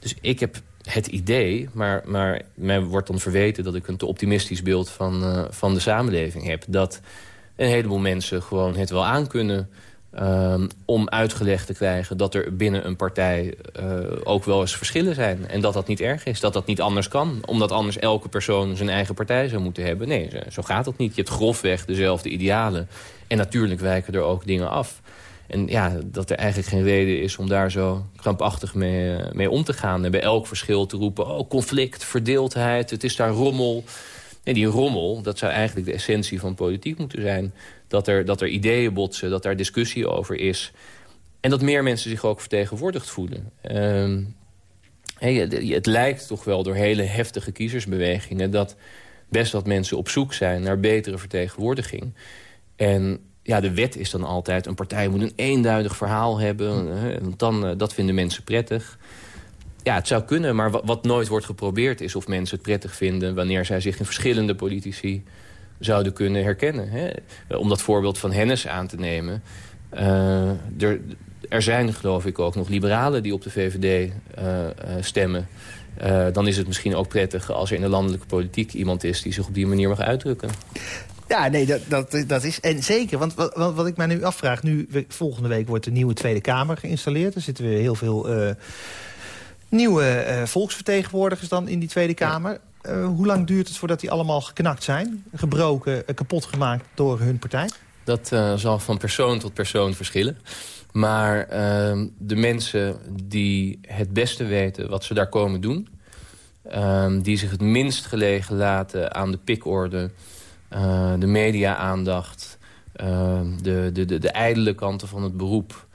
Dus ik heb het idee, maar, maar mij wordt dan verweten... dat ik een te optimistisch beeld van, uh, van de samenleving heb. Dat een heleboel mensen gewoon het wel aankunnen... Um, om uitgelegd te krijgen dat er binnen een partij uh, ook wel eens verschillen zijn. En dat dat niet erg is, dat dat niet anders kan. Omdat anders elke persoon zijn eigen partij zou moeten hebben. Nee, zo gaat dat niet. Je hebt grofweg dezelfde idealen. En natuurlijk wijken er ook dingen af. En ja, dat er eigenlijk geen reden is om daar zo krampachtig mee, uh, mee om te gaan. En bij elk verschil te roepen, oh, conflict, verdeeldheid, het is daar rommel. Nee, die rommel, dat zou eigenlijk de essentie van politiek moeten zijn dat er, dat er ideeën botsen, dat daar discussie over is. En dat meer mensen zich ook vertegenwoordigd voelen. Hey, het lijkt toch wel door hele heftige kiezersbewegingen... dat best wat mensen op zoek zijn naar betere vertegenwoordiging. En ja, de wet is dan altijd... een partij moet een eenduidig verhaal hebben. Want dan, uh, dat vinden mensen prettig. Ja, het zou kunnen, maar wat nooit wordt geprobeerd... is of mensen het prettig vinden... wanneer zij zich in verschillende politici zouden kunnen herkennen. Hè? Om dat voorbeeld van Hennis aan te nemen. Uh, er, er zijn geloof ik ook nog liberalen die op de VVD uh, uh, stemmen. dan is het misschien ook prettig als er in de landelijke politiek iemand is... die zich op die manier mag uitdrukken. Ja, nee, dat, dat, dat is... En zeker, want wat, wat ik mij nu afvraag... nu volgende week wordt de nieuwe Tweede Kamer geïnstalleerd. Er zitten weer heel veel nieuwe volksvertegenwoordigers dan in die Tweede Kamer. Uh, hoe lang duurt het voordat die allemaal geknakt zijn? Gebroken, uh, kapot gemaakt door hun partij? Dat uh, zal van persoon tot persoon verschillen. Maar ehm, de mensen die het beste weten wat ze daar komen doen... Ehm, die zich het minst gelegen laten aan de pikorde... de media-aandacht, ehm, de, de, de, de ijdele kanten van het beroep...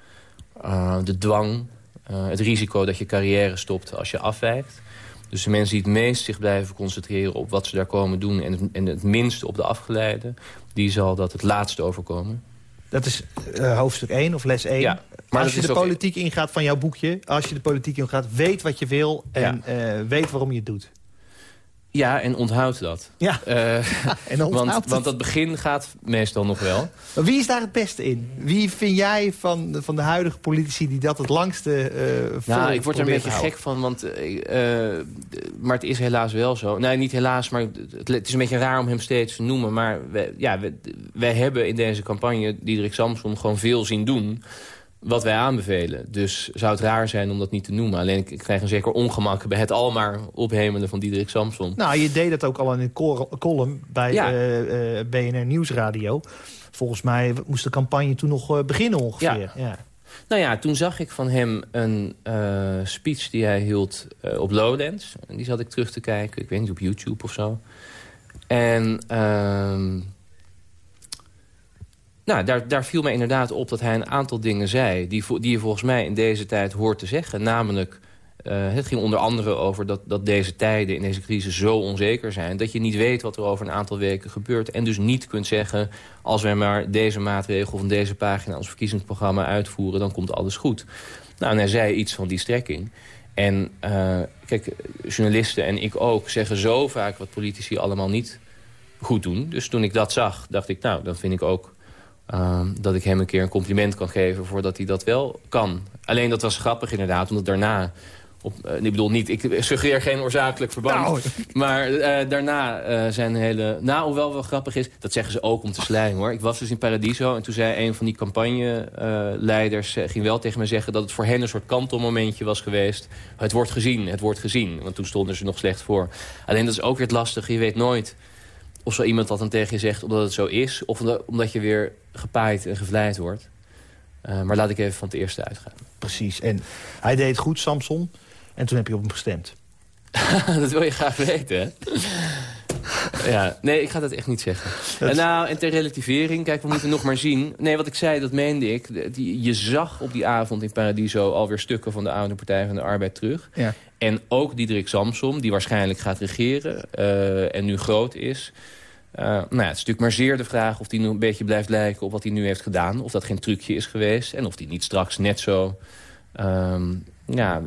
de dwang, het risico dat je carrière stopt als je afwijkt... Dus de mensen die het meest zich blijven concentreren op wat ze daar komen doen... en het, en het minste op de afgeleide, die zal dat het laatste overkomen. Dat is uh, hoofdstuk 1 of les 1. Ja, maar als je de politiek ingaat van jouw boekje... als je de politiek ingaat, weet wat je wil en ja. uh, weet waarom je het doet. Ja, en onthoud dat. Ja, uh, en onthoud want, want dat begin gaat meestal nog wel. Maar wie is daar het beste in? Wie vind jij van de, van de huidige politici die dat het langste uh, Nou, ik word er een beetje gek van, want, uh, maar het is helaas wel zo. Nee, niet helaas, maar het, het, is een beetje raar om hem steeds te noemen. Maar wij, ja, wij, wij hebben in deze campagne Diederik Samson gewoon veel zien doen wat wij aanbevelen. Dus zou het raar zijn om dat niet te noemen. Alleen ik krijg een zeker ongemak bij het almaar ophemelen van Diederik Samson. Nou, je deed dat ook al in een column bij ja. uh, uh, BNR Nieuwsradio. Volgens mij moest de campagne toen nog uh, beginnen ongeveer. Ja. ja. Nou ja, toen zag ik van hem een uh, speech die hij hield op Lowlands. En die zat ik terug te kijken. Ik weet niet, op YouTube of zo. En... Nou, daar, daar viel me inderdaad op dat hij een aantal dingen zei... die, die je volgens mij in deze tijd hoort te zeggen. Namelijk, uh, het ging onder andere over dat, dat deze tijden in deze crisis zo onzeker zijn... dat je niet weet wat er over een aantal weken gebeurt. En dus niet kunt zeggen, als wij maar deze maatregel van deze pagina... ons verkiezingsprogramma uitvoeren, dan komt alles goed. Nou, en hij zei iets van die strekking. En uh, kijk, journalisten en ik ook zeggen zo vaak wat politici allemaal niet goed doen. Dus toen ik dat zag, dacht ik, nou, dan vind ik ook uh, dat ik hem een keer een compliment kan geven voordat hij dat wel kan. Alleen dat was grappig inderdaad, omdat daarna... Op, uh, ik bedoel niet, ik suggereer geen oorzakelijk verband. Nou. Maar uh, daarna uh, zijn hele... Nou, hoewel wel grappig is, dat zeggen ze ook om te slijmen hoor. Ik was dus in Paradiso en toen zei een van die campagneleiders... ging wel tegen me zeggen dat het voor hen een soort kantelmomentje was geweest. Het wordt gezien, het wordt gezien. Want toen stonden ze nog slecht voor. Alleen dat is ook weer het lastige, je weet nooit of zo iemand dat dan tegen je zegt omdat het zo is... of omdat je weer gepaaid en gevleid wordt. Uh, maar laat ik even van het eerste uitgaan. Precies. En hij deed goed, Samson. En toen heb je op hem gestemd. dat wil je graag weten, hè? ja, nee, ik ga dat echt niet zeggen. En nou, en ter relativering, kijk, we moeten nog maar zien. Nee, wat ik zei, dat meende ik. Die, je zag op die avond in Paradiso alweer stukken van de oude Partij van de Arbeid terug. Ja. En ook Diederik Samsom, die waarschijnlijk gaat regeren uh, en nu groot is... Uh, nou ja, het is natuurlijk maar zeer de vraag of hij nu een beetje blijft lijken op wat hij nu heeft gedaan. Of dat geen trucje is geweest. En of hij niet straks net zo um, ja,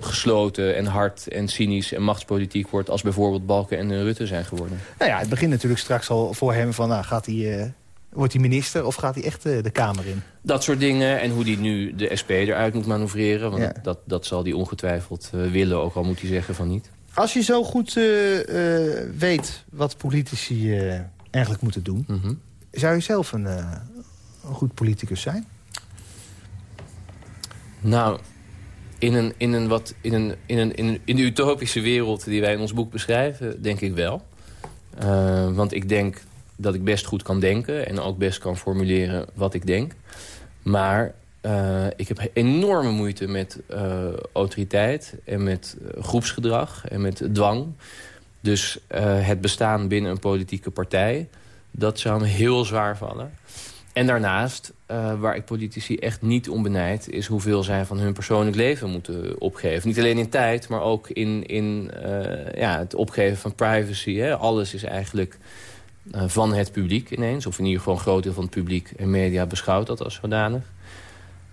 gesloten en hard en cynisch en machtspolitiek wordt... als bijvoorbeeld Balken en Rutte zijn geworden. Nou ja, het begint natuurlijk straks al voor hem van... Nou, gaat hij, uh, wordt hij minister of gaat hij echt uh, de Kamer in? Dat soort dingen en hoe hij nu de SP eruit moet manoeuvreren. Want ja. dat, dat zal hij ongetwijfeld willen, ook al moet hij zeggen van niet. Als je zo goed uh, uh, weet wat politici uh, eigenlijk moeten doen... Mm -hmm. zou je zelf een, een, goed politicus zijn? Nou, in een, in een, wat, in een, in een, in, een, in de utopische wereld die wij in ons boek beschrijven... denk ik wel. want ik denk dat ik best goed kan denken... en ook best kan formuleren wat ik denk. Maar uh, ik heb enorme moeite met uh, autoriteit en met uh, groepsgedrag en met dwang. Dus het bestaan binnen een politieke partij, dat zou me heel zwaar vallen. En daarnaast, waar ik politici echt niet onbenijd... is hoeveel zij van hun persoonlijk leven moeten opgeven. Niet alleen in tijd, maar ook in, in ja, het opgeven van privacy. Hè. Alles is eigenlijk van het publiek ineens. Of in ieder geval een groot deel van het publiek en media beschouwt dat als zodanig.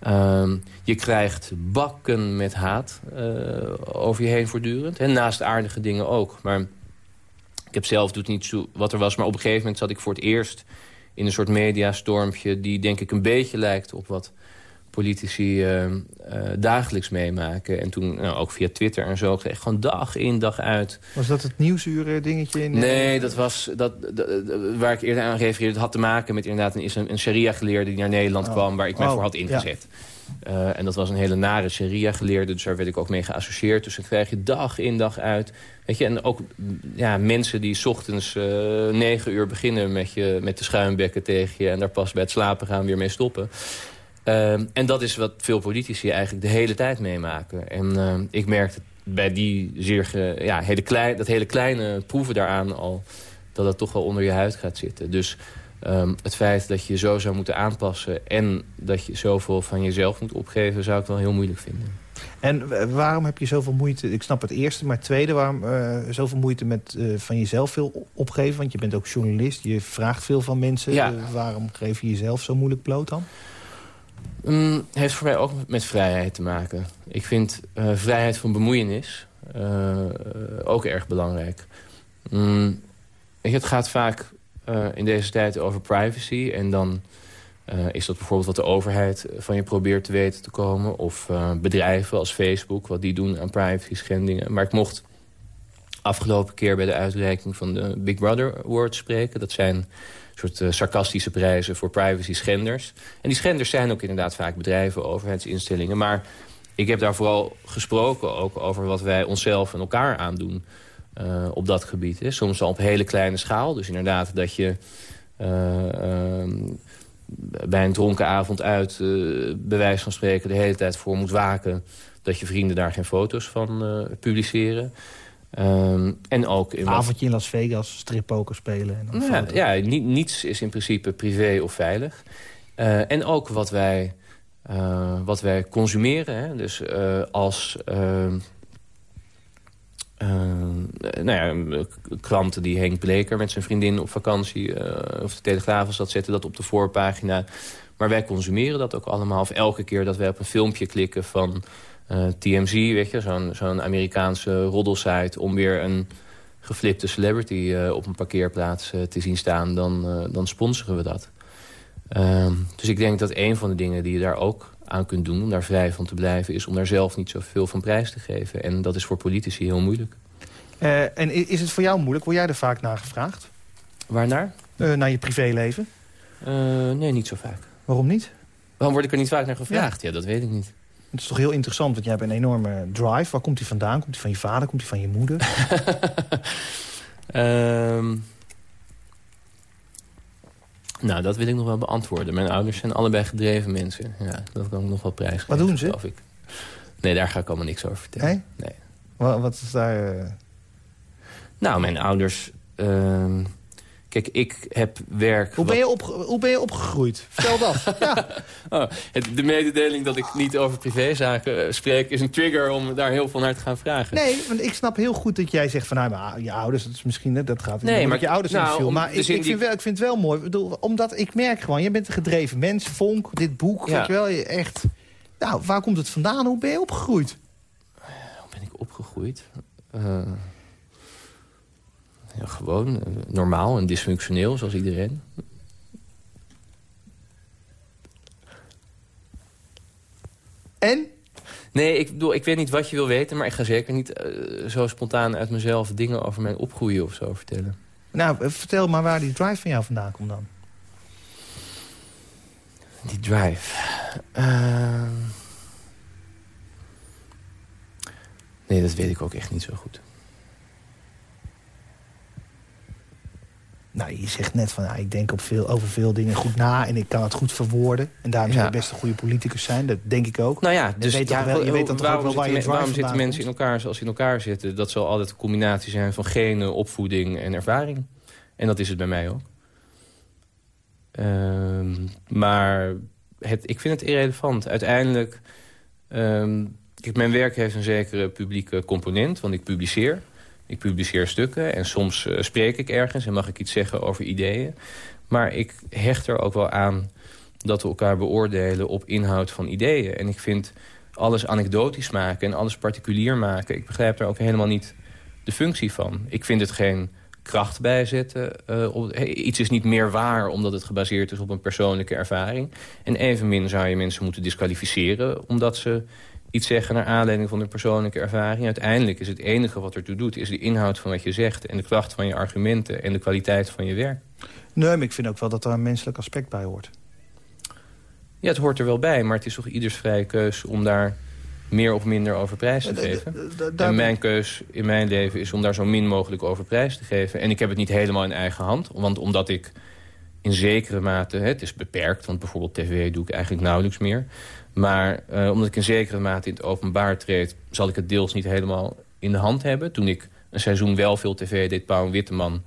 Um, je krijgt bakken met haat uh, over je heen voortdurend. En naast aardige dingen ook. Maar ik heb zelf doet niet zo wat er was. Maar op een gegeven moment zat ik voor het eerst in een soort mediastormpje... die denk ik een beetje lijkt op wat politici uh, uh, dagelijks meemaken. En toen nou, ook via Twitter en zo, echt gewoon dag in, dag uit. Was dat het nieuwsuur dingetje? In, nee, dat was, dat, waar ik eerder aan refereerde... dat had te maken met inderdaad een, een sharia-geleerde die naar Nederland oh. kwam... waar ik mij oh, voor had ingezet. Ja. Uh, en dat was een hele nare sharia-geleerde, dus daar werd ik ook mee geassocieerd. Dus dan krijg je dag in, dag uit. Weet je, en ook ja, mensen die s ochtends uh, negen uur beginnen met, je, met de schuimbekken tegen je... en daar pas bij het slapen gaan weer mee stoppen. Um, en dat is wat veel politici eigenlijk de hele tijd meemaken. En uh, ik merkte bij die zeer ge, ja, hele klein, dat hele kleine proeven daaraan al... dat dat toch wel onder je huid gaat zitten. Dus um, het feit dat je zo zou moeten aanpassen... en dat je zoveel van jezelf moet opgeven... zou ik wel heel moeilijk vinden. En waarom heb je zoveel moeite... ik snap het eerste, maar het tweede... waarom uh, zoveel moeite met uh, van jezelf veel opgeven? Want je bent ook journalist, je vraagt veel van mensen. Ja. Uh, waarom geef je jezelf zo moeilijk bloot dan? Um, heeft voor mij ook met vrijheid te maken. Ik vind uh, vrijheid van bemoeienis uh, ook erg belangrijk. Um, het gaat vaak uh, in deze tijd over privacy. En dan is dat bijvoorbeeld wat de overheid van je probeert te weten te komen. Of bedrijven als Facebook, wat die doen aan privacy schendingen. Maar ik mocht afgelopen keer bij de uitreiking van de Big Brother Award spreken. Dat zijn soort uh, sarcastische prijzen voor privacy-schenders. En die schenders zijn ook inderdaad vaak bedrijven, overheidsinstellingen. Maar ik heb daar vooral gesproken ook over wat wij onszelf en elkaar aandoen uh, op dat gebied. Hè. Soms al op hele kleine schaal. Dus inderdaad dat je... Uh, bij een dronken avond uit... Uh, bewijs van spreken de hele tijd voor moet waken... dat je vrienden daar geen foto's van publiceren. Um, en ook in Avondje in Las Vegas, strippoker spelen. En ja, ja niet, niets is in principe privé of veilig. Uh, en ook wat wij, wat wij consumeren. Hè? Dus als ehm, nou ja, kranten die Henk Bleker met zijn vriendin op vakantie... Of de Telegraaf zat zetten dat op de voorpagina. Maar wij consumeren dat ook allemaal. Of elke keer dat wij op een filmpje klikken van uh, TMZ... weet je, zo'n zo'n Amerikaanse roddelsite... om weer een geflipte celebrity op een parkeerplaats te zien staan... dan, dan sponsoren we dat. Ehm, dus ik denk dat een van de dingen die je daar ook aan kunt doen... om daar vrij van te blijven... is om daar zelf niet zoveel van prijs te geven. En dat is voor politici heel moeilijk. En is het voor jou moeilijk? Word jij er vaak naar gevraagd? Waarnaar? Naar je privéleven? Nee, niet zo vaak. Waarom niet? Waarom word ik er niet vaak naar gevraagd? Ja, dat weet ik niet. Het is toch heel interessant, want jij hebt een enorme drive. Waar komt die vandaan? Komt die van je vader? Komt die van je moeder? um, Nou, dat wil ik nog wel beantwoorden. Mijn ouders zijn allebei gedreven mensen. Ja, dat kan ik nog wel prijsgeven. Wat doen ze? Ik. Nee, daar ga ik allemaal niks over vertellen. Nee? nee. Wat, wat is daar... Uh... Nou, mijn ouders... Uh, Kijk, ik heb werk... Hoe ben je, op, hoe ben je opgegroeid? Vertel dat. ja. oh, de mededeling dat ik niet over privézaken eh, spreek... is een trigger om daar heel veel naar te gaan vragen. Nee, want ik snap heel goed dat jij zegt van... Nou, maar je ouders, dat is misschien... Dat gaat nee, maar je ouders nou, veel. Maar ik, ik, vind wel, ik vind het wel mooi. Bedoel, omdat ik merk gewoon... Je bent een gedreven mens. Vonk, dit boek, ja. weet je wel. Je echt... Nou, waar komt het vandaan? Hoe ben je opgegroeid? Hoe ben ik opgegroeid? Uh... Ja, gewoon eh, normaal en dysfunctioneel, zoals iedereen. En? Nee, ik bedoel, ik weet niet wat je wil weten... maar ik ga zeker niet uh, zo spontaan uit mezelf dingen over mijn opgroeien of zo vertellen. Nou, eh, vertel maar waar die drive van jou vandaan komt dan. Die drive... Uh... Nee, dat weet ik ook echt niet zo goed. Nou, je zegt net van, nou, ik denk op veel, over veel dingen goed na... en ik kan het goed verwoorden. En daarom zou je best een goede politicus zijn. Dat denk ik ook. Nou ja, dus je weet, ja, wel, je weet dan toch ook wel waar je Waarom zitten mensen in elkaar zoals ze in elkaar zitten? Dat zal altijd een combinatie zijn van genen, opvoeding en ervaring. En dat is het bij mij ook. Uh, maar het, ik vind het irrelevant. Uiteindelijk... Um, mijn werk heeft een zekere publieke component, want ik publiceer... Ik publiceer stukken en soms uh, spreek ik ergens en mag ik iets zeggen over ideeën. Maar ik hecht er ook wel aan dat we elkaar beoordelen op inhoud van ideeën. En ik vind alles anekdotisch maken en alles particulier maken... ik begrijp daar ook helemaal niet de functie van. Ik vind het geen kracht bijzetten. Uh, iets is niet meer waar omdat het gebaseerd is op een persoonlijke ervaring. En evenmin zou je mensen moeten disqualificeren... omdat ze iets zeggen naar aanleiding van de persoonlijke ervaring. Uiteindelijk is het enige wat ertoe doet... is de inhoud van wat je zegt en de kracht van je argumenten... en de kwaliteit van je werk. Nee, maar ik vind ook wel dat er een menselijk aspect bij hoort. Ja, het hoort er wel bij, maar het is toch ieders vrije keus... om daar meer of minder over prijs te geven. En mijn keus in mijn leven is om daar zo min mogelijk over prijs te geven. En ik heb het niet helemaal in eigen hand. Want omdat ik in zekere mate, het is beperkt... want bijvoorbeeld tv doe ik eigenlijk nauwelijks meer... Maar uh, omdat ik in zekere mate in het openbaar treed... zal ik het deels niet helemaal in de hand hebben. Toen ik een seizoen wel veel tv deed, Pauw en Witteman...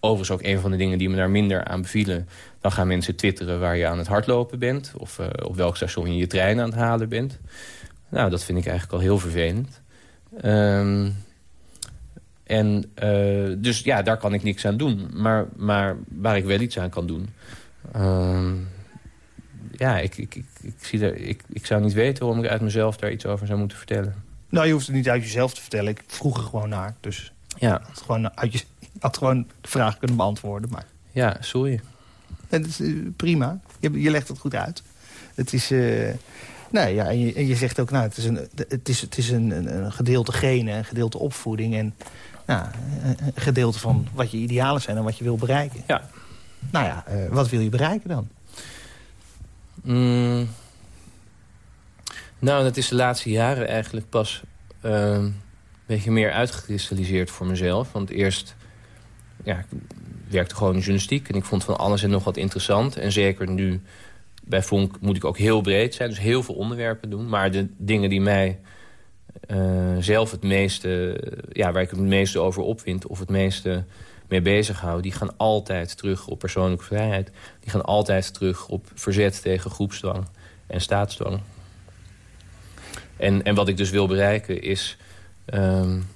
overigens ook een van de dingen die me daar minder aan bevielen... dan gaan mensen twitteren waar je aan het hardlopen bent... of uh, op welk station je je trein aan het halen bent. Nou, dat vind ik eigenlijk al heel vervelend. Um, en uh, dus ja, daar kan ik niks aan doen. Maar, maar waar ik wel iets aan kan doen... Um, ja, ik, ik, ik, ik, zie er, ik, ik zou niet weten waarom ik uit mezelf daar iets over zou moeten vertellen. Nou, je hoeft het niet uit jezelf te vertellen. Ik vroeg er gewoon naar. Dus ja. had gewoon, uit je, had gewoon de vraag kunnen beantwoorden. Maar... Ja, sorry. Dat is prima. Je, je legt het goed uit. Het is... Uh, nee, ja, en je, en je zegt ook, nou, het is een, het is, het is een, een, een gedeelte genen, een gedeelte opvoeding... en nou, een gedeelte van wat je idealen zijn en wat je wil bereiken. Ja. Nou ja, uh, wat wil je bereiken dan? Mm. Nou, dat is de laatste jaren eigenlijk pas uh, een beetje meer uitgekristalliseerd voor mezelf. Want eerst ja, ik werkte gewoon journalistiek en ik vond van alles en nog wat interessant. En zeker nu bij Vonk moet ik ook heel breed zijn. Dus heel veel onderwerpen doen. Maar de dingen die mij uh, zelf het meeste... Ja, waar ik het meeste over opwind of het meeste mee bezig hou... die gaan altijd terug op persoonlijke vrijheid. Die gaan altijd terug op verzet tegen groepsdwang en staatsdwang. En, en wat ik dus wil bereiken is, um,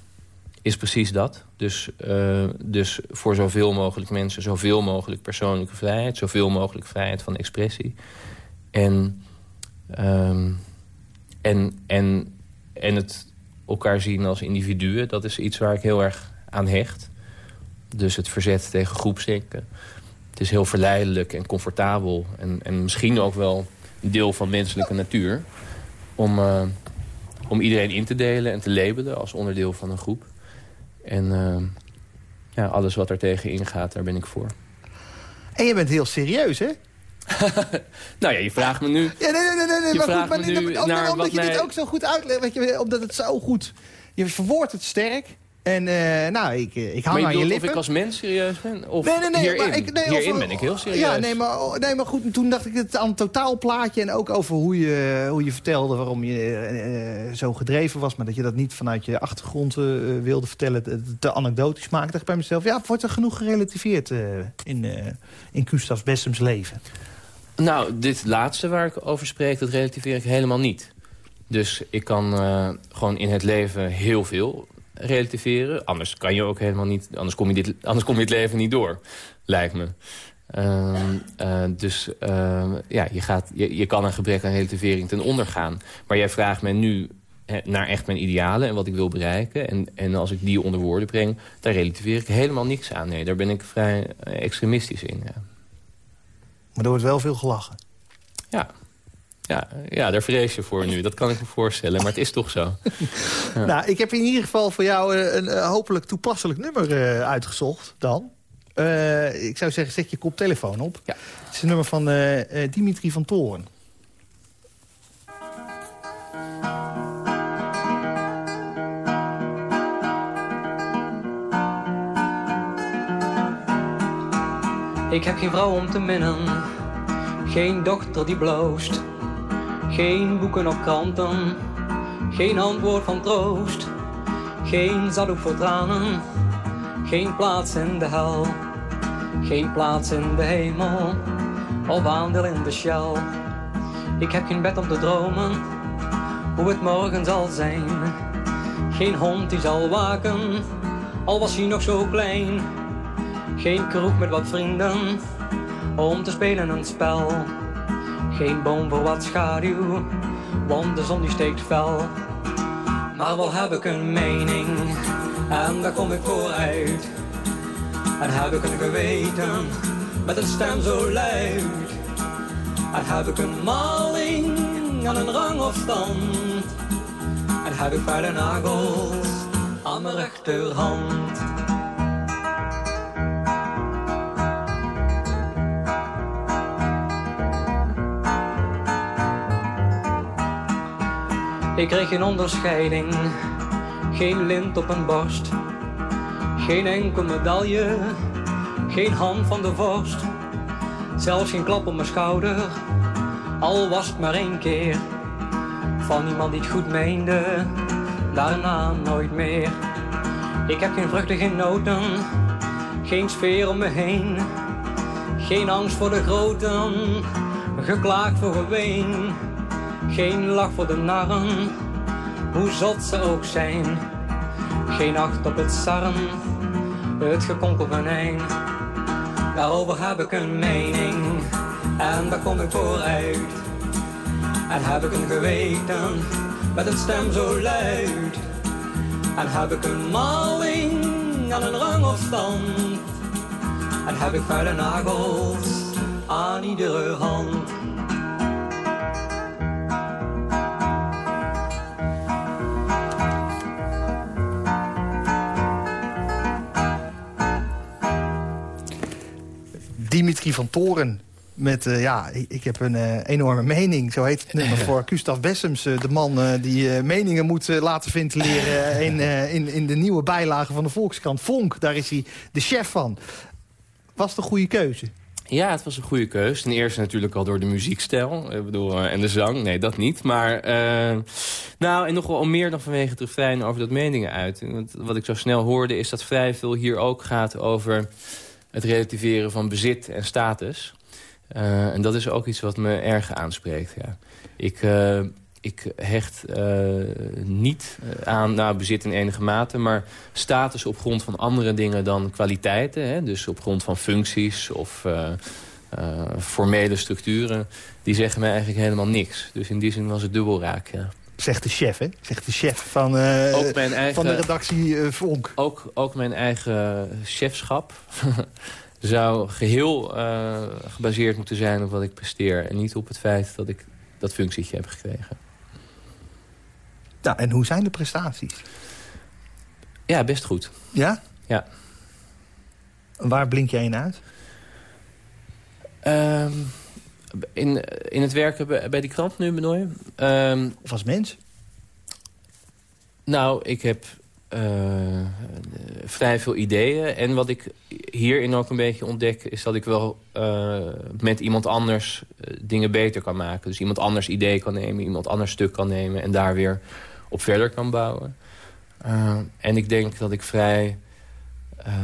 is precies dat. Dus, uh, dus voor zoveel mogelijk mensen zoveel mogelijk persoonlijke vrijheid... zoveel mogelijk vrijheid van expressie. En, um, en, en, en het elkaar zien als individuen, dat is iets waar ik heel erg aan hecht. Dus het verzet tegen groepsdenken. Het is heel verleidelijk en comfortabel. En, en misschien ook wel een deel van menselijke natuur. Om, uh, om iedereen in te delen en te labelen als onderdeel van een groep. En uh, ja, alles wat er tegen ingaat, daar ben ik voor. En je bent heel serieus, hè? nou ja, je vraagt me nu... Ja, nee, nee, nee, nee je maar vraagt goed, maar, me nu ook, naar omdat je mij... dit ook zo goed uitlegt. Weet je, omdat het zo goed... Je verwoordt het sterk. En uh, nou, ik, ik hang maar je aan je lippen. of ik als mens serieus ben? Of nee, nee, nee. hierin, maar ik, nee, hierin ben ik heel serieus. Ja, nee maar, nee, maar goed, toen dacht ik het aan het totaalplaatje... en ook over hoe je, hoe je vertelde waarom je uh, zo gedreven was... maar dat je dat niet vanuit je achtergrond uh, wilde vertellen... te, te anekdotisch maken. dacht ik bij mezelf, ja, wordt er genoeg gerelativeerd... in, in Gustav Bessems leven? Nou, dit laatste waar ik over spreek, dat relativeer ik helemaal niet. Dus ik kan gewoon in het leven heel veel relativeren. Anders kan je ook helemaal niet. Anders kom je, dit, anders kom je het leven niet door, lijkt me. Uh, uh, dus uh, ja, je, gaat, je, je kan een gebrek aan relativering ten onder gaan. Maar jij vraagt mij nu naar echt mijn idealen en wat ik wil bereiken. En, en als ik die onder woorden breng, daar relativeer ik helemaal niks aan. Nee, daar ben ik vrij extremistisch in. Ja. Maar er wordt wel veel gelachen. Ja, ja, ja, daar vrees je voor nu. Dat kan ik me voorstellen, maar het is toch zo. Ja. Nou, ik heb in ieder geval voor jou een, een hopelijk toepasselijk nummer uh, uitgezocht dan. Uh, ik zou zeggen, zet je koptelefoon op. Ja. Het is een nummer van uh, Dimitri van Toren. Ik heb geen vrouw om te minnen, geen dochter die bloost. Geen boeken of kranten, geen antwoord van troost. Geen zaddoek voor tranen, geen plaats in de hel. Geen plaats in de hemel, of aandeel in de shell. Ik heb geen bed om te dromen, hoe het morgen zal zijn. Geen hond die zal waken, al was hij nog zo klein. Geen kroeg met wat vrienden, om te spelen een spel. Geen boom voor wat schaduw, want de zon die steekt fel. Maar wel heb ik een mening, en daar kom ik vooruit. En heb ik een geweten, met een stem zo luid. En heb ik een maling, aan een rang of stand. En heb ik vuile nagels, aan mijn rechterhand. Ik kreeg geen onderscheiding, geen lint op een borst, geen enkel medaille, geen hand van de vorst, zelfs geen klap op mijn schouder, al was het maar één keer, van iemand die het goed meende, daarna nooit meer. Ik heb geen vruchten, geen noten, geen sfeer om me heen, geen angst voor de groten, geklaagd voor geween. Geen lach voor de narren, hoe zot ze ook zijn. Geen acht op het sarren, het gekonkel venijn. Daarover heb ik een mening, en daar kom ik vooruit. En heb ik een geweten, met een stem zo luid. En heb ik een maling aan een rang of stand. En heb ik vuile nagels aan iedere hand. Dimitri van Toren. Met, uh, ja, ik, heb een uh, enorme mening. Zo heet het nummer voor Gustav Bessems. Uh, de man die meningen moet laten ventileren... in, in, in de nieuwe bijlage van de Volkskrant. Vonk, daar is hij de chef van. Was een goede keuze? Ja, het was een goede keus. Ten eerste natuurlijk al door de muziekstijl ik bedoel, en de zang. Nee, dat niet. Maar, nou, en nog wel meer dan vanwege het refrein over dat meningen uit. Wat ik zo snel hoorde is dat vrij veel hier ook gaat over het relativeren van bezit en status. en dat is ook iets wat me erg aanspreekt, ja. Ik, ik hecht uh, niet aan nou, bezit in enige mate... maar status op grond van andere dingen dan kwaliteiten. Hè? Dus op grond van functies of formele structuren... die zeggen mij eigenlijk helemaal niks. Dus in die zin was het dubbel raak, ja. Zegt de chef, hè? Zegt de chef van, ook mijn eigen, van de redactie Vonk. Ook, ook mijn eigen chefschap zou geheel gebaseerd moeten zijn op wat ik presteer... en niet op het feit dat ik dat functietje heb gekregen. Nou, en hoe zijn de prestaties? Ja, best goed. Ja? Ja. Waar blink jij in uit? Um, in, in het werken bij, die krant nu, bedoel je? Um, of als mens? Nou, ik heb uh, vrij veel ideeën. En wat ik hierin ook een beetje ontdek... is dat ik wel uh, met iemand anders uh, dingen beter kan maken. Dus iemand anders idee kan nemen, iemand anders stuk kan nemen... en daar weer op verder kan bouwen. Uh, en ik denk dat ik vrij... Uh,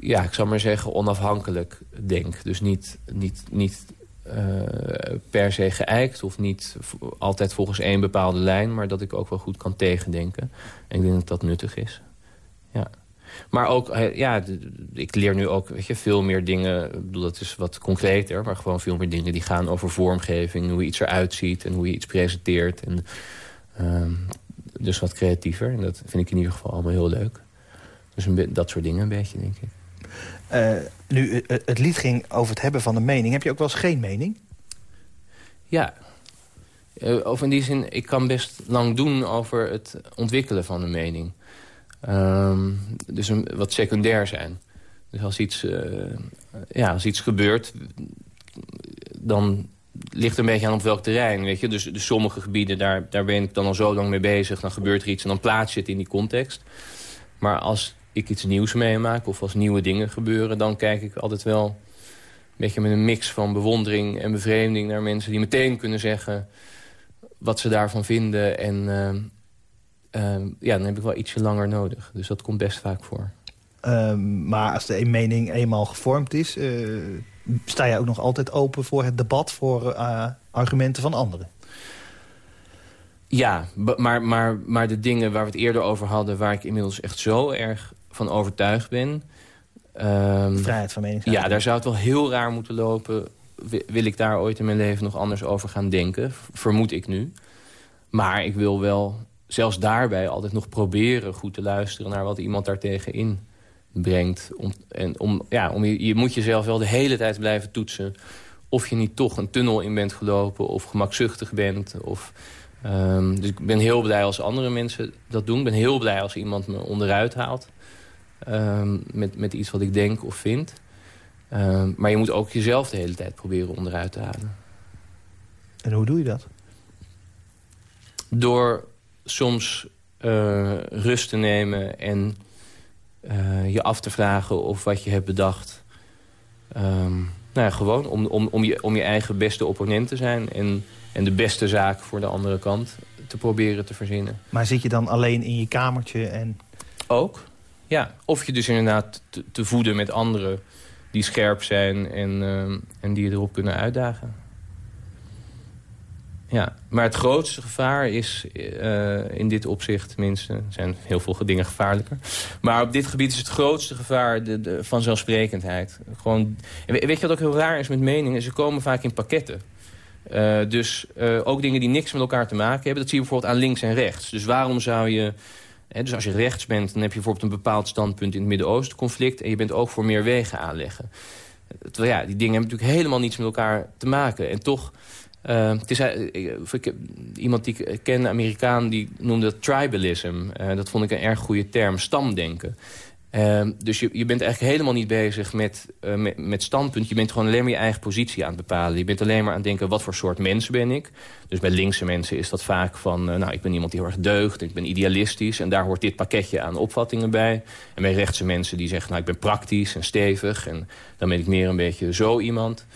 ja, ik zou maar zeggen onafhankelijk denk. Dus niet, niet, niet uh, per se geëikt of niet altijd volgens één bepaalde lijn... maar dat ik ook wel goed kan tegendenken. En ik denk dat dat nuttig is. Ja. Maar ook, eh, ja, ik leer nu ook weet je, veel meer dingen. Ik bedoel, dat is wat concreter. Maar gewoon veel meer dingen die gaan over vormgeving. Hoe iets eruit ziet en hoe je iets presenteert. En, uh, dus wat creatiever. En dat vind ik in ieder geval allemaal heel leuk. Dus een, dat soort dingen een beetje, denk ik. Uh, nu, eh, het lied ging over het hebben van een mening. Heb je ook wel eens geen mening? Ja. Of in die zin, ik kan best lang doen over het ontwikkelen van een mening. Um, dus een, wat secundair zijn. Dus als iets, ja, als iets gebeurt, dan ligt er een beetje aan op welk terrein. Weet je? Dus, dus sommige gebieden, daar, daar ben ik dan al zo lang mee bezig. Dan gebeurt er iets en dan plaats je het in die context. Maar als ik iets nieuws meemaak of als nieuwe dingen gebeuren... dan kijk ik altijd wel een beetje met een mix van bewondering en bevreemding... naar mensen die meteen kunnen zeggen wat ze daarvan vinden... en uh, uh, ja, dan heb ik wel ietsje langer nodig. Dus dat komt best vaak voor. Um, maar als de mening eenmaal gevormd is... Uh, sta je ook nog altijd open voor het debat... voor argumenten van anderen? Ja, maar, maar, maar de dingen waar we het eerder over hadden... waar ik inmiddels echt zo erg van overtuigd ben... Um, Vrijheid van meningsuiting. Ja, daar zou het wel heel raar moeten lopen. Wil ik daar ooit in mijn leven nog anders over gaan denken? Vermoed ik nu. Maar ik wil wel zelfs daarbij altijd nog proberen goed te luisteren... naar wat iemand daartegen in brengt. Om, en om, ja, om je, je moet jezelf wel de hele tijd blijven toetsen... of je niet toch een tunnel in bent gelopen of gemakzuchtig bent. Of, um, dus ik ben heel blij als andere mensen dat doen. Ik ben heel blij als iemand me onderuit haalt... Um, met, met iets wat ik denk of vind. Um, maar je moet ook jezelf de hele tijd proberen onderuit te halen. En hoe doe je dat? Door soms uh, rust te nemen en uh, je af te vragen of wat je hebt bedacht. Um, nou ja, gewoon om, om, om, je, om je eigen beste opponent te zijn... En, en de beste zaak voor de andere kant te proberen te verzinnen. Maar zit je dan alleen in je kamertje en... Ook, ja. Of je dus inderdaad te, voeden met anderen die scherp zijn en, uh, en die je erop kunnen uitdagen. Ja, maar het grootste gevaar is uh, in dit opzicht tenminste... zijn heel veel dingen gevaarlijker. Maar op dit gebied is het grootste gevaar de, de vanzelfsprekendheid. Gewoon, weet je wat ook heel raar is met meningen? Ze komen vaak in pakketten. Uh, dus uh, ook dingen die niks met elkaar te maken hebben... dat zie je bijvoorbeeld aan links en rechts. Dus waarom zou je... Dus als je rechts bent, dan heb je bijvoorbeeld een bepaald standpunt... in het Midden-Oosten conflict... en je bent ook voor meer wegen aanleggen. Terwijl ja, die dingen hebben natuurlijk helemaal niets met elkaar te maken. En toch uh, het is, ik, iemand die ik ken, Amerikaan, die noemde dat tribalism. Uh, dat vond ik een erg goede term, stamdenken. Ehm, dus je, je bent eigenlijk helemaal niet bezig met, uh, met, met, standpunt. Je bent gewoon alleen maar je eigen positie aan het bepalen. Je bent alleen maar aan het denken, wat voor soort mens ben ik? Dus bij linkse mensen is dat vaak van... Uh, nou, ik ben iemand die heel erg deugt, ik ben idealistisch... en daar hoort dit pakketje aan opvattingen bij. En bij rechtse mensen die zeggen, nou, ik ben praktisch en stevig... en dan ben ik meer een beetje zo iemand.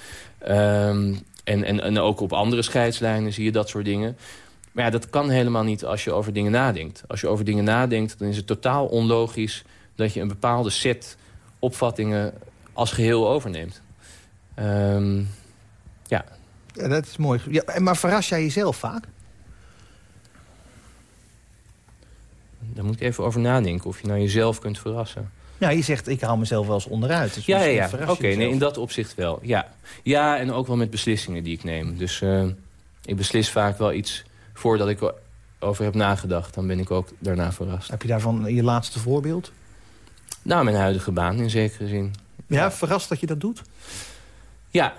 Um, en, en, en ook op andere scheidslijnen zie je dat soort dingen. Maar ja, dat kan helemaal niet als je over dingen nadenkt. Als je over dingen nadenkt, dan is het totaal onlogisch dat je een bepaalde set opvattingen als geheel overneemt. Um, ja. ja. Dat is mooi. Ja, maar verras jij jezelf vaak? Daar moet ik even over nadenken of je nou jezelf kunt verrassen. Ja, je zegt, ik haal mezelf wel eens onderuit. Dus ja, ja, ja. oké, nee, in dat opzicht wel. Ja. ja, en ook wel met beslissingen die ik neem. Dus uh, ik beslis vaak wel iets voordat ik over heb nagedacht. Dan ben ik ook daarna verrast. Heb je daarvan je laatste voorbeeld? Nou, mijn huidige baan in zekere zin. Ja, verrast dat je dat doet? Ja,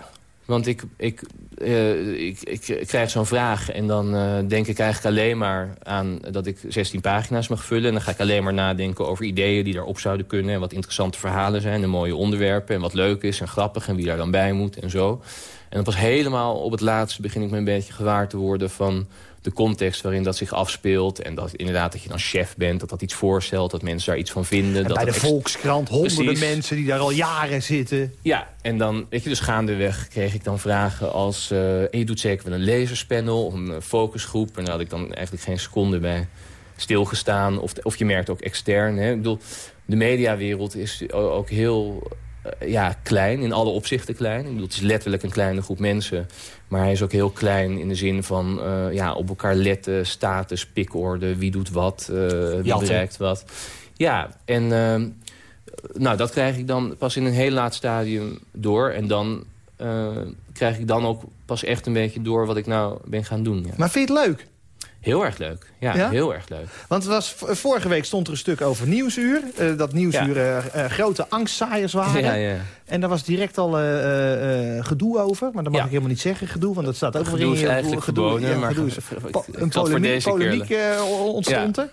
want ik, ik, uh, ik, ik, krijg zo'n vraag en dan uh, denk ik eigenlijk alleen maar aan dat ik 16 pagina's mag vullen. En dan ga ik alleen maar nadenken over ideeën die daarop zouden kunnen. En wat interessante verhalen zijn en mooie onderwerpen. En wat leuk is en grappig en wie daar dan bij moet en zo. En dan pas helemaal op het laatste begin ik me een beetje gewaar te worden van de context waarin dat zich afspeelt. En dat inderdaad dat je dan chef bent, dat dat iets voorstelt, dat mensen daar iets van vinden. En dat bij de Volkskrant honderden mensen die daar al jaren zitten. Ja, en dan, weet je, dus gaandeweg kreeg ik dan vragen als... Uh, en je doet zeker wel een lezerspanel of een focusgroep. En daar had ik dan eigenlijk geen seconde bij stilgestaan. Of, of je merkt ook extern. Hè. Ik bedoel, de mediawereld is ook heel uh, ja, klein, in alle opzichten klein. Ik bedoel, het is letterlijk een kleine groep mensen. Maar hij is ook heel klein in de zin van uh, ja, op elkaar letten, status, pikorde, wie doet wat, uh, wie bereikt wat. Ja, en uh, nou, dat krijg ik dan pas in een heel laat stadium door. En dan krijg ik dan ook pas echt een beetje door wat ik nou ben gaan doen. Ja. Maar vind je het leuk? Heel erg leuk. Ja, heel erg leuk. Want het was, vorige week stond er een stuk over Nieuwsuur. Uh, dat Nieuwsuur ja. uh, grote angstzaaiers waren. Ja, ja. En daar was direct al uh, gedoe over. Maar dat mag ik helemaal niet zeggen, gedoe. Want dat staat ook weer in je... eigenlijk gedoe, ja, maar gedoe is, een polemiek, polemiek ontstond er.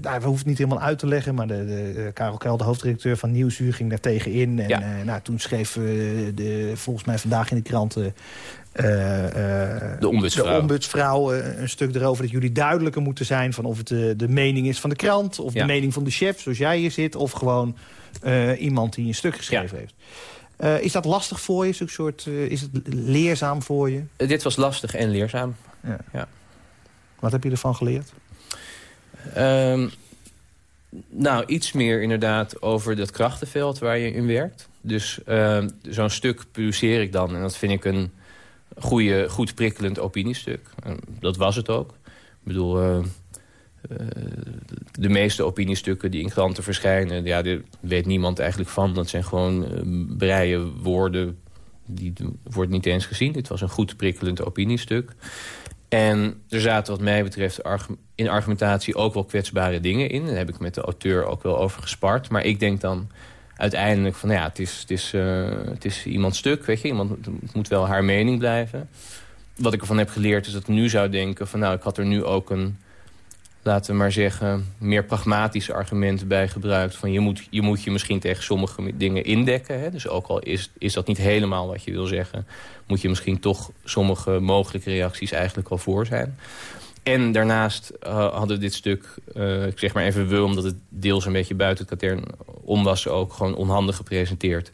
nou, we hoeven het niet helemaal uit te leggen. Maar de, de Karel Kuil, de hoofddirecteur van Nieuwsuur, ging daar tegenin. En nou, toen schreef de, volgens mij vandaag in de kranten... Uh, uh, de ombudsvrouw, de ombudsvrouw uh, een stuk erover dat jullie duidelijker moeten zijn... van of het de, de mening is van de krant of ja. de mening van de chef, zoals jij hier zit... of gewoon iemand die een stuk geschreven ja. heeft. is dat lastig voor je? Zo'n soort, is het leerzaam voor je? dit was lastig en leerzaam. Ja. ja. Wat heb je ervan geleerd? Um, nou, iets meer inderdaad over dat krachtenveld waar je in werkt. Dus zo'n stuk publiceer ik dan en dat vind ik een goede, goed prikkelend opiniestuk. dat was het ook. Ik bedoel, uh, uh, de meeste opiniestukken die in kranten verschijnen... ja, daar weet niemand eigenlijk van. Dat zijn gewoon uh, breien woorden. Die wordt niet eens gezien. Dit was een goed prikkelend opiniestuk. En er zaten wat mij betreft in argumentatie ook wel kwetsbare dingen in. Daar heb ik met de auteur ook wel over gespart. Maar ik denk dan uiteindelijk van ja, het is, het is, uh, het is iemand stuk, weet je. Iemand moet wel haar mening blijven. Wat ik ervan heb geleerd is dat ik nu zou denken van nou, ik had er nu ook een, laten we maar zeggen, meer pragmatische argumenten bij gebruikt. Van je moet je, moet je misschien tegen sommige dingen indekken. Hè? Dus ook al is, is dat niet helemaal wat je wil zeggen, moet je misschien toch sommige mogelijke reacties eigenlijk al voor zijn. En daarnaast uh, hadden we dit stuk, uh, ik zeg maar even we... omdat het deels een beetje buiten het katern om was... ook gewoon onhandig gepresenteerd.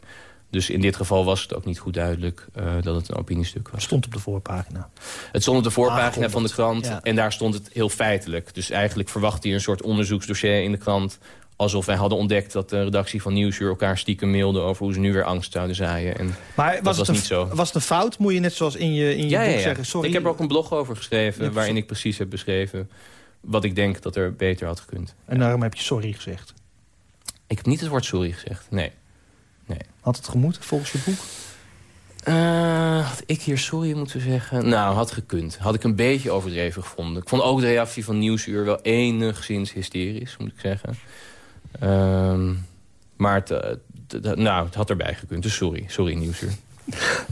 Dus in dit geval was het ook niet goed duidelijk uh, dat het een opiniestuk was. Het stond op de voorpagina. Het stond op de voorpagina ah, van de krant ja. en daar stond het heel feitelijk. Dus eigenlijk verwachtte je een soort onderzoeksdossier in de krant alsof wij hadden ontdekt dat de redactie van Nieuwsuur elkaar stiekem mailde over hoe ze nu weer angst zouden zaaien. En maar was, dat was het niet zo. Was het een fout? Moet je net zoals in je, in je ja, boek ja, ja. zeggen, sorry? Ik heb er ook een blog over geschreven waarin ik precies heb beschreven wat ik denk dat er beter had gekund. En daarom heb je sorry gezegd? Ik heb niet het woord sorry gezegd, nee. nee. Had het gemoed volgens je boek? Uh, had ik hier sorry moeten zeggen? Nou, had gekund. Had ik een beetje overdreven gevonden. Ik vond ook de reactie van Nieuwsuur wel enigszins hysterisch, moet ik zeggen. Um, maar het, uh, nou, het had erbij gekund. Dus sorry. Sorry, Nieuwsuur.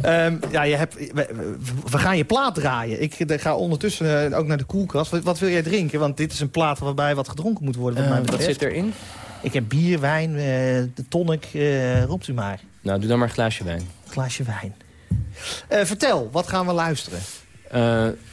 Um, ja, je hebt, we, we, gaan je plaat draaien. Ik ga ondertussen uh, ook naar de koelkast. Wat, wat, wil jij drinken? Want dit is een plaat waarbij wat gedronken moet worden. Wat, uh, wat zit erin? Ik heb bier, wijn, uh, de tonic, uh, roept u maar. Nou, doe dan maar een glaasje wijn. Glaasje wijn. vertel, wat gaan we luisteren?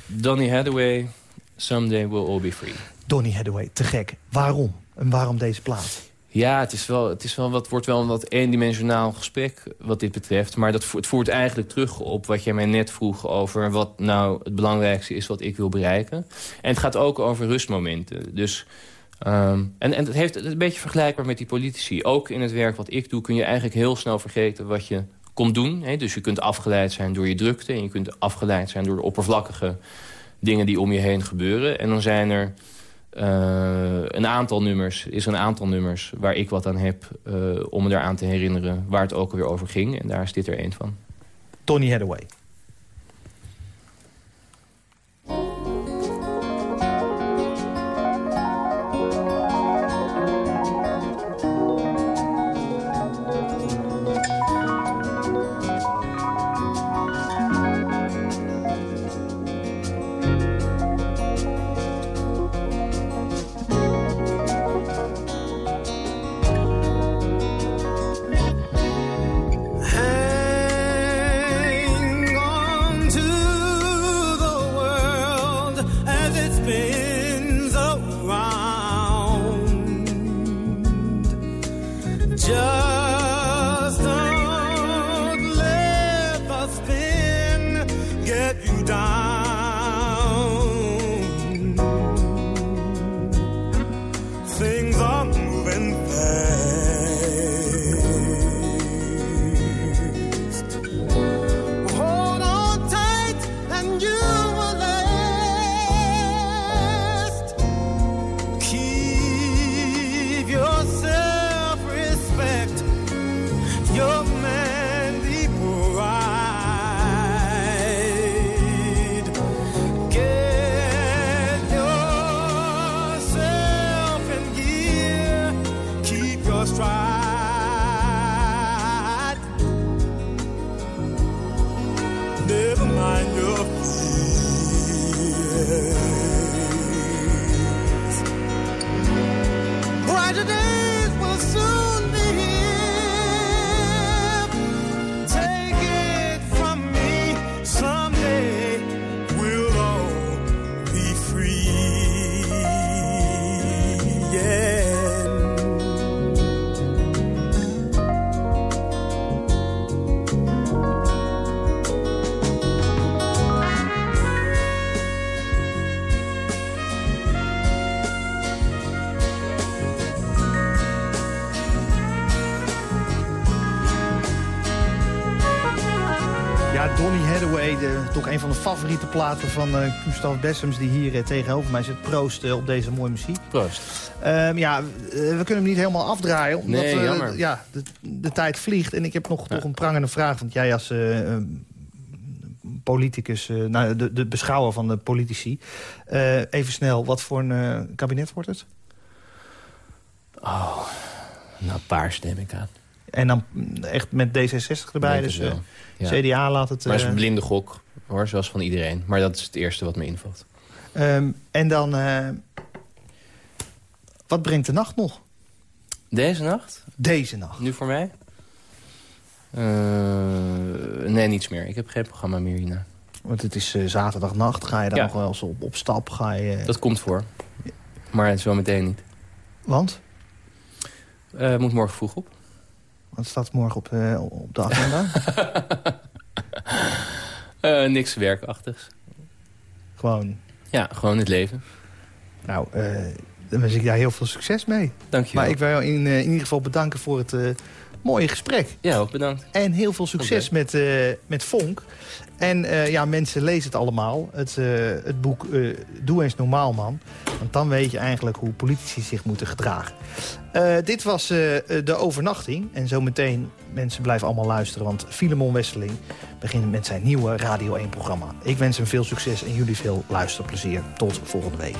Donny Hathaway, Someday We'll All Be Free. Donny Hathaway, te gek. Waarom? En waarom deze plaat? Ja, het, is wel, het is wel wat, wordt wel een wat eendimensionaal gesprek wat dit betreft. Maar dat, het voert eigenlijk terug op wat jij mij net vroeg... over wat nou het belangrijkste is wat ik wil bereiken. En het gaat ook over rustmomenten. Dus, um, en, en het heeft een beetje vergelijkbaar met die politici. Ook in het werk wat ik doe kun je eigenlijk heel snel vergeten... wat je komt doen. Hè? Dus je kunt afgeleid zijn door je drukte... en je kunt afgeleid zijn door de oppervlakkige dingen die om je heen gebeuren. En dan zijn er een aantal nummers, is een aantal nummers waar ik wat aan heb... Uh, om me eraan te herinneren waar het ook alweer over ging. En daar is dit er één van. Tony Hathaway. Favoriete platen van uh, Gustav Bessems... die hier uh, tegenover mij zit. Proost uh, op deze mooie muziek. Proost. Um, ja, we kunnen hem niet helemaal afdraaien. Omdat nee, jammer. ja, de, de, tijd vliegt. En ik heb nog, ja. nog een prangende vraag. Want jij als politicus, nou, de, de beschouwer van de politici... even snel, wat voor een kabinet wordt het? Oh, nou paars neem ik aan. En dan echt met D66 erbij. Dus ja. CDA laat het... Maar het is een blinde gok hoor, zoals van iedereen. Maar dat is het eerste wat me invalt. Um, en dan, uh, wat brengt de nacht nog? Deze nacht? Deze nacht. Nu voor mij? Uh, nee, niets meer. Ik heb geen programma meer hierna. Want het is uh, zaterdagnacht. Ga je daar ja. nog wel eens op, op stap? Ga je... Dat komt voor. Maar het is wel meteen niet. Want? Uh, moet morgen vroeg op. Wat staat morgen op, op de agenda? Uh, niks werkachtigs. Gewoon? Ja, gewoon het leven. Nou, uh, dan wens ik daar heel veel succes mee. Dank je wel. Maar ik wil jou in, uh, in ieder geval bedanken voor het mooie gesprek. Ja, ook bedankt. En heel veel succes okay. met, met Vonk. En uh, ja, mensen lezen het allemaal. Het, uh, het boek uh, Doe eens normaal, man. Want dan weet je eigenlijk hoe politici zich moeten gedragen. dit was de overnachting. En zometeen, mensen blijven allemaal luisteren... want Filemon Wesseling begint met zijn nieuwe Radio 1-programma. Ik wens hem veel succes en jullie veel luisterplezier. Tot volgende week.